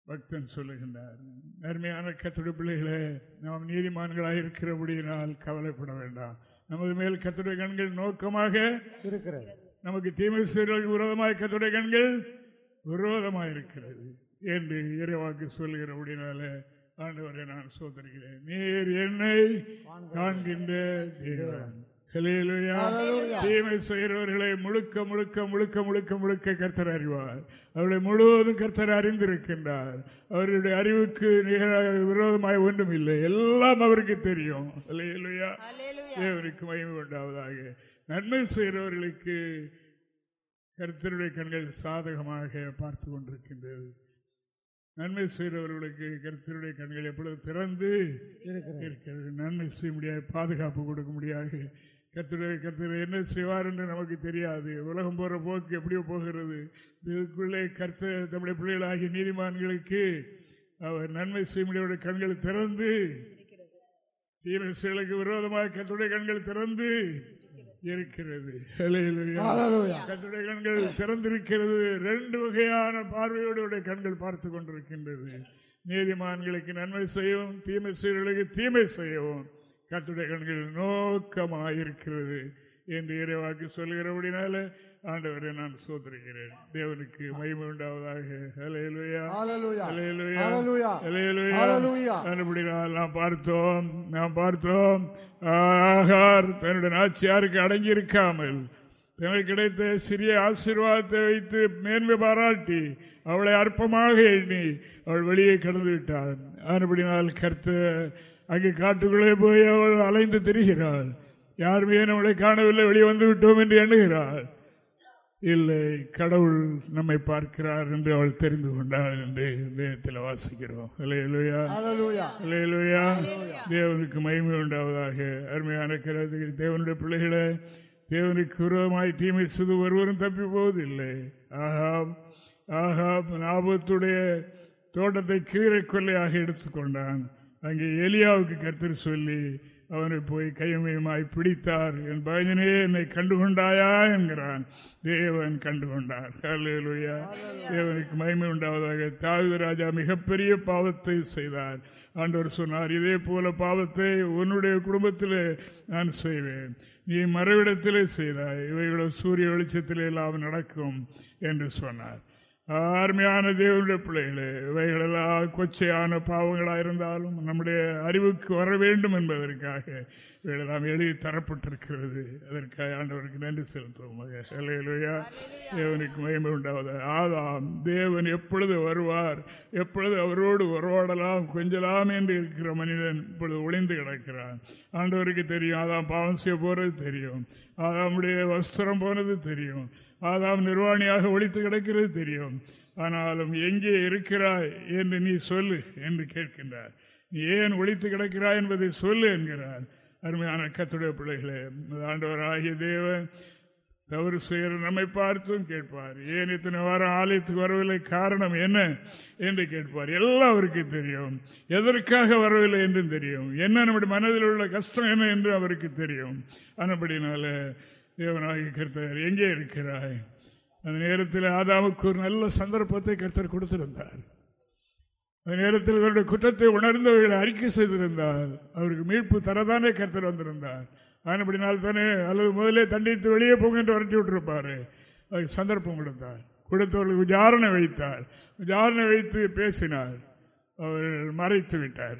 Speaker 2: பக்தன் சொல்லுகின்றார். அருமையான கத்துடைய பிள்ளைகளே நாம் நீதிமான்களாக இருக்கிறபடியினால் கவலைப்பட வேண்டாம். நமது மேல் கத்துடைய கண்கள் நோக்கமாக
Speaker 3: இருக்கிறது.
Speaker 2: நமக்கு தீமை செய்வதற்கு விரோதமாக கத்துடைய கண்கள் விரோதமாக இருக்கிறது என்று இறைவாக்கு சொல்கிறபடினால ஆண்டவரை நான் சோதரிக்கிறேன். நீர் என்னை காண்கின்ற தேவன். தீமை செய்கிறவர்களை முழுக்க முழுக்க முழுக்க முழுக்க முழுக்க கர்த்தர் அறிவார். அவர்களை முழுவதும் கர்த்தர் அறிந்திருக்கின்றார். அவருடைய அறிவுக்கு நிகழ விரோதமாய் ஒன்றும் இல்லை. எல்லாம் அவருக்கு தெரியும். தேவனுக்கு மகிமை உண்டாவதாக. நன்மை செய்கிறவர்களுக்கு கர்த்தருடைய கண்கள் சாதகமாக பார்த்து கொண்டிருக்கின்றது. நன்மை செய்கிறவர்களுக்கு கருத்தருடைய கண்கள் எப்பொழுது திறந்து இருக்கிறது. நன்மை செய்ய முடியாது பாதுகாப்பு கொடுக்க முடியாது. கர்த்தருடைய கர்த்தர் என்ன செய்வார் என்று நமக்கு தெரியாது. உலகம் போற போக்கு எப்படியோ போகிறது. இதுக்குள்ளே கர்த்தர் தம்முடைய பிள்ளைகளாகிய நீதிமான்களுக்கு அவர் நன்மை செய்ய முடியாத கண்கள் திறந்து தீமை செயலுக்கு விரோதமாக கத்துடைய கண்கள் திறந்து இருக்கிறது. கத்துடைய கண்கள் திறந்திருக்கிறது. ரெண்டு வகையான பார்வையோடு கண்கள் பார்த்து கொண்டிருக்கின்றது. நீதிமான்களுக்கு நன்மை செய்யவும் தீமை செய்வர்களுக்கு தீமை செய்யவும். கத்துடைய கண்கள் நோக்கமாயிருக்கிறது என்று இறைவாக்கு சொல்கிறபடினால ஆண்டவரை நான் சோதரிக்கிறேன். தேவனுக்கு மகிமை உண்டாவதாக. நாம் பார்த்தோம் நாம் பார்த்தோம். ஆகார் தன்னுடைய நாச்சியாருக்கு அடங்கி இருக்காமல் தனக்கு கிடைத்த சிறிய ஆசீர்வாதத்தை வைத்து மேன்மை பாராட்டி அவளை அற்பமாக எண்ணி அவள் வெளியே கடந்து விட்டாள் அதுபடினால் கருத்து அங்கே காட்டுக்குள்ளே போய் அவள் அலைந்து திரிகிறாள். யாருமே நம்மளை காணவில்லை வெளியே வந்து விட்டோம் என்று எண்ணுகிறாள். இல்லை கடவுள் நம்மை பார்க்கிறார் என்று அவள் தெரிந்து கொண்டாள் என்று வேதத்தில் வாசிக்கிறோம். தேவனுக்கு மகிமை உண்டாவதாக அருமையான தேவனுடைய பிள்ளைகளை தேவனுக்கு விரோதமாய் தீமை சுது ஒருவரும் தப்பி போவதில்லை. ஆகாம் ஆகாம் ஆபத்துடைய தோட்டத்தை கீரை கொள்ளையாக எடுத்துக்கொண்டான். அங்கே எலியாவுக்கு கருத்து சொல்லி அவனை போய் கைமயமாய் பிடித்தார். என் பயனே என்னை கண்டுகொண்டாயா என்கிறான். தேவன் கண்டுகொண்டார். தேவனுக்கு மகிமை உண்டாவதாக. தாவித ராஜா மிகப்பெரிய பாவத்தை செய்தார். ஆண்டவர் சொன்னார் இதே போல பாவத்தை உன்னுடைய குடும்பத்தில் நான் செய்வேன். நீ மறைவிடத்திலே செய்தாய். இவைகளோ சூரிய வெளிச்சத்திலே எல்லாம் நடக்கும் என்று சொன்னார். அருமையான தேவனுடைய பிள்ளைகளே இவைகளெல்லாம் கொச்சையான பாவங்களாக இருந்தாலும் நம்முடைய அறிவுக்கு வர வேண்டும் என்பதற்காக இவைகளெல்லாம் எழுதி தரப்பட்டிருக்கிறது. அதற்காக ஆண்டவருக்கு நன்றி செலுத்துவோம் இல்லையா தேவனுக்கு மகிமை உண்டாவது ஆதாம் தேவன் எப்பொழுது வருவார் எப்பொழுது அவரோடு உறவாடலாம் கொஞ்சலாம் என்று இருக்கிற மனிதன் இப்பொழுது ஒளிந்து கிடக்கிறான். ஆண்டவருக்கு தெரியும் அதான் பாவம் செய்ய போகிறது தெரியும் அதாமுடைய வஸ்திரம் போனது தெரியும். ஆதாம் நிர்வாணியாக ஒழித்து கிடக்கிறது தெரியும். ஆனாலும் எங்கே இருக்கிறாய் என்று நீ சொல்லு என்று கேட்கின்றார். நீ ஏன் ஒழித்து கிடக்கிறாய் என்பதை சொல்லு என்கிறார். அருமையான கத்துடைய பிள்ளைகளே ஆண்டவர் ஆகிய தேவன் தவறு செய்கிற நம்மை பார்த்தும் கேட்பார். ஏன் இத்தனை வாரம் ஆலயத்துக்கு வரவில்லை? காரணம் என்ன என்று கேட்பார். எல்லாம் அவருக்கு தெரியும். எதற்காக வரவில்லை என்றும் தெரியும். என்ன நம்முடைய மனதில் உள்ள கஷ்டம் என்ன என்று அவருக்கு தெரியும். ஆனபடினால தேவனாகி கர்த்தர் எங்கே இருக்கிறாய்? அந்த நேரத்தில் ஆதாமுக்கு ஒரு நல்ல சந்தர்ப்பத்தை கர்த்தர் கொடுத்திருந்தார். அந்த நேரத்தில் இவருடைய குற்றத்தை உணர்ந்தவர்களை அறிக்கை செய்திருந்தார். அவருக்கு மீட்பு தரதானே கர்த்தர் வந்திருந்தார். ஆனப்படினால் தானே அல்லது முதலே தண்டித்து வெளியே போங்க என்று வரட்டி விட்டுருப்பார். அதுக்கு சந்தர்ப்பம் கொடுத்தார். கொடுத்தவர்களுக்கு விசாரணை வைத்தார். விசாரணை வைத்து பேசினார். அவர் மறைத்து விட்டார்.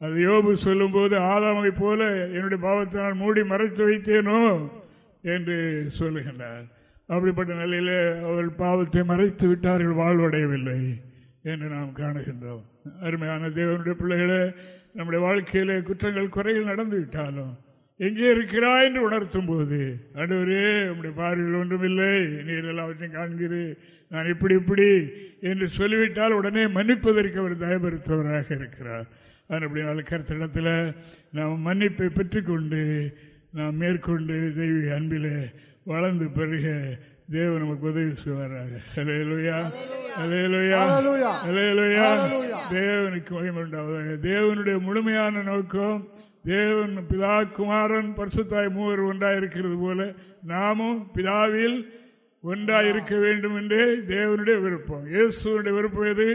Speaker 2: அது யோபு சொல்லும்போது ஆதாமை போல என்னுடைய பாவத்தை நான் மூடி மறைத்து வைத்தேனோ? என்று சொல்லுகின்றார். அப்படிப்பட்ட நிலையில் அவர்கள் பாவத்தை மறைத்து விட்டார்கள் வாழ்வடையவில்லை என்று நாம் காணுகின்றோம். அருமையான தேவனுடைய பிள்ளைகளே நம்முடைய வாழ்க்கையிலே குற்றங்கள் குறைகள் நடந்து விட்டாலும் எங்கே இருக்கிறாய் என்று உணர்த்தும் போது அடுவரே நம்முடைய பார்வையில் ஒன்றுமில்லை நீர் எல்லாவற்றையும் காண்கிறேன் நான் இப்படி இப்படி என்று சொல்லிவிட்டால் உடனே மன்னிப்பதற்கு அவர் தயபருத்தவராக இருக்கிறார். அப்படினால கருத்திடத்தில் நாம் மன்னிப்பை பெற்றுக்கொண்டு நாம் மேற்கொண்டு தெய்வீக அன்பில் வளர்ந்து பெருக தேவன் நமக்கு உதவி செய்வாராக. தேவனுக்கு மகிமை உண்டாவதாக. தேவனுடைய முழுமையான நோக்கம் தேவன் பிதா குமாரன் பரிசுத்தாய் மூவர் ஒன்றாயிருக்கிறது போல நாமும் பிதாவில் ஒன்றாயிருக்க வேண்டும் என்றே தேவனுடைய விருப்பம். இயேசுடைய விருப்பம் எது?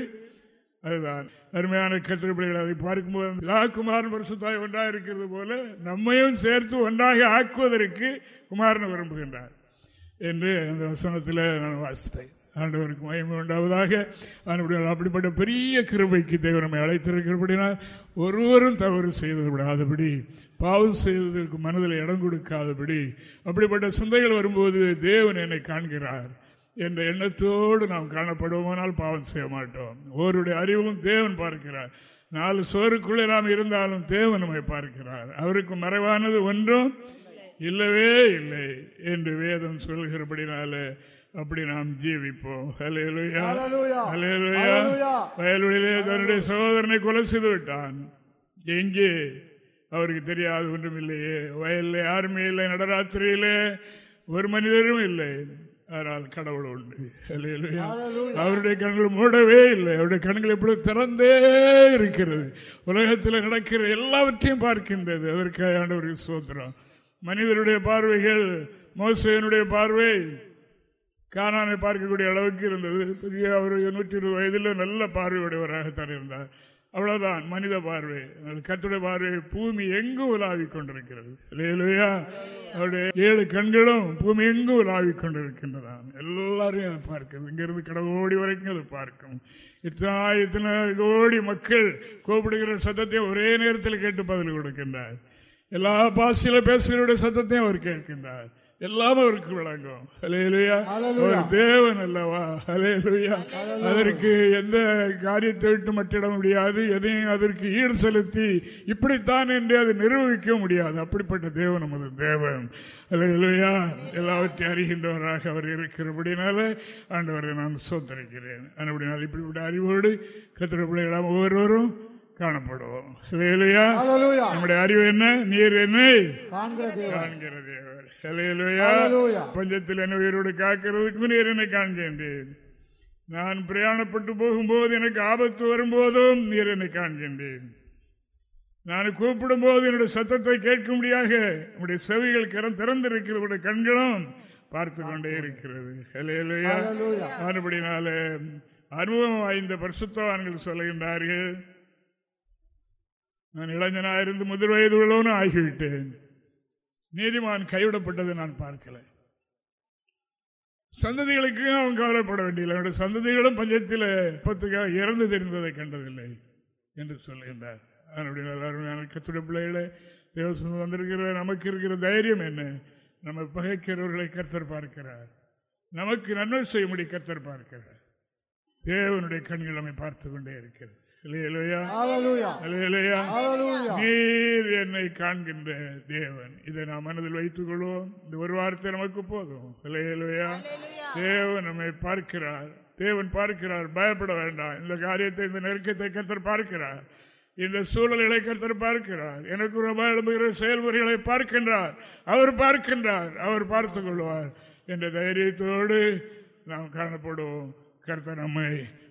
Speaker 2: அதுதான். அருமையான கத்திரப்படிகள் அதை பார்க்கும்போது குமாரன் பரிசுத்தாய் ஒன்றாக இருக்கிறது போல நம்மையும் சேர்த்து ஒன்றாக ஆக்குவதற்கு குமாரன் விரும்புகின்றார் என்று அந்த வசனத்தில் நான் வாசித்தேன். ஆண்டவருக்கு மயமே உண்டாவதாக அப்படிப்பட்ட பெரிய கிருபைக்கு தேவனமை அழைத்திருக்கிறபடினால் ஒருவரும் தவறு செய்து விடாதபடி பாவம் செய்ததற்கு மனதில் இடம் கொடுக்காதபடி அப்படிப்பட்ட சிந்தைகள் வரும்போது தேவன் என்னை காண்கிறார். என்ற எண்ணத்தோடு நாம் காணப்படுவோமானால் பாவம் செய்ய மாட்டோம். ஒருடைய அறிவும் தேவன் பார்க்கிறார். நாலு சோறுக்குள்ளே நாம் இருந்தாலும் தேவன் நம்மை பார்க்கிறார். அவருக்கு மறைவானது ஒன்றும் இல்லவே இல்லை என்று வேதம் சொல்கிறபடினால அப்படி நாம் ஜீவிப்போம். வயலுடைய தன்னுடைய சகோதரனை கொலை செய்து விட்டான். எங்கே? அவருக்கு தெரியாது ஒன்றும் இல்லையே. வயல்ல யாருமே இல்லை நடராத்திரியிலே ஒரு மனிதரும் இல்லை. ஆனால் கடவுள் உண்டு. அவருடைய கண்கள் மூடவே இல்லை. அவருடைய கண்கள் எப்படி திறந்தே இருக்கிறது. உலகத்தில் நடக்கிற எல்லாவற்றையும் பார்க்கின்றது. அதற்காக ஆண்டவருக்கு சோத்திரம் மனிதனுடைய பார்வைகள் மோசையனுடைய பார்வை காணானை பார்க்கக்கூடிய அளவுக்கு இருந்தது. பெரிய அவர் நூற்றி இருபது வயதில் நல்ல பார்வையுடையவராகத்தான் இருந்தார். அவ்வளவுதான் மனித பார்வை. கத்துடைய பார்வை பூமி எங்கும் உலாவிக் கொண்டிருக்கிறது. இல்லையா அவருடைய ஏழு கண்களும் பூமி எங்கும் உலாவிக் கொண்டிருக்கின்றதான் எல்லாரையும் பார்க்கிறது இங்கிருந்து கடவுடி வரைக்கும் அது பார்க்கும். இத்தனை இத்தனை கோடி மக்கள் கூப்பிடுகிற சத்தத்தை ஒரே நேரத்தில் கேட்டு பதில் கொடுக்கின்றார். எல்லா பாசியில பேசுகிறோட சத்தத்தையும் அவர் கேட்கின்றார். எல்லாம் அவருக்கு விளங்கும். ஒரு தேவன் அல்லவா? அலேலுயா அதற்கு எந்த காரியத்தை விட்டு மட்டிட முடியாது. எதையும் அதற்கு ஈடு செலுத்தி இப்படித்தான் என்று அதை நிரூபிக்க முடியாது. அப்படிப்பட்ட தேவன் நமது தேவன். அலையிலுயா எல்லாவற்றையும் அறிகின்றவராக அவர் இருக்கிறபடினால ஆண்டவரை நான் சோத்தரிக்கிறேன். அப்படினால் இப்படிப்பட்ட அறிவோடு கத்திர பிள்ளைகளாம் ஒவ்வொருவரும் காணப்படுவோம். நம்முடைய அறிவு என்ன? நீர் என்ன? காண்கிற தேவர் பஞ்சத்தில் என்ன உயிரோடு காக்கிறதுக்கு நீர் என்னை காண்கின்றேன் நான் பிரயாணப்பட்டு போகும்போது எனக்கு ஆபத்து வரும்போதும் நீர் என்னை காண்கின்றேன் நான் கூப்பிடும் போது என்னுடைய சத்தத்தை கேட்கும்படியாக நம்முடைய செவிகள் கரம் திறந்திருக்கிற கண்களும் பார்த்து கொண்டே இருக்கிறது. மறுபடினால அனுபவம் வாய்ந்த பரிசுத்தவான்கள் சொல்லுகின்றார்கள் நான் இளைஞனாயிருந்து முதிர் வயது உள்ளவனும் ஆகிவிட்டேன் நீதிமான் கைவிடப்பட்டதை நான் பார்க்கல. சந்ததிகளுக்கு அவன் கவலைப்பட வேண்டியதில்லை. என்னுடைய சந்ததிகளும் பஞ்சத்தில் பத்துக்காக இறந்து தெரிந்ததை கண்டதில்லை என்று சொல்லுகின்றார் அதனுடைய அருமையான கத்துடைய பிள்ளைகளை தேவசம் வந்திருக்கிற நமக்கு இருக்கிற தைரியம் என்ன? நம்ம பகைக்கிறவர்களை கர்த்தர் பார்க்கிறார். நமக்கு நன்மை செய்யும்படி கர்த்தர் பார்க்கிறார். தேவனுடைய கண்கள் நம்மை பார்த்து கொண்டே இருக்கிறது. இல்லையா நீர் என்னை காண்கின்ற தேவன். இதை நாம் மனதில் வைத்துக் கொள்வோம் இந்த ஒரு வார்த்தை நமக்கு போதும். அல்லேலூயா. தேவன் நம்மை பார்க்கிறார். தேவன் பார்க்கிறார். பயப்பட வேண்டாம். இந்த காரியத்தை இந்த நெருக்கத்தை கத்தர் பார்க்கிறார். இந்த சூழல்களை கத்தர் பார்க்கிறார். எனக்கு ரொம்ப எழும்புகிற செயல்முறைகளை பார்க்கின்றார். அவர் பார்க்கின்றார். அவர் பார்த்துக் கொள்வார். என்ற தைரியத்தோடு நாம் காணப்படுவோம். கர்த்தர் நம்மை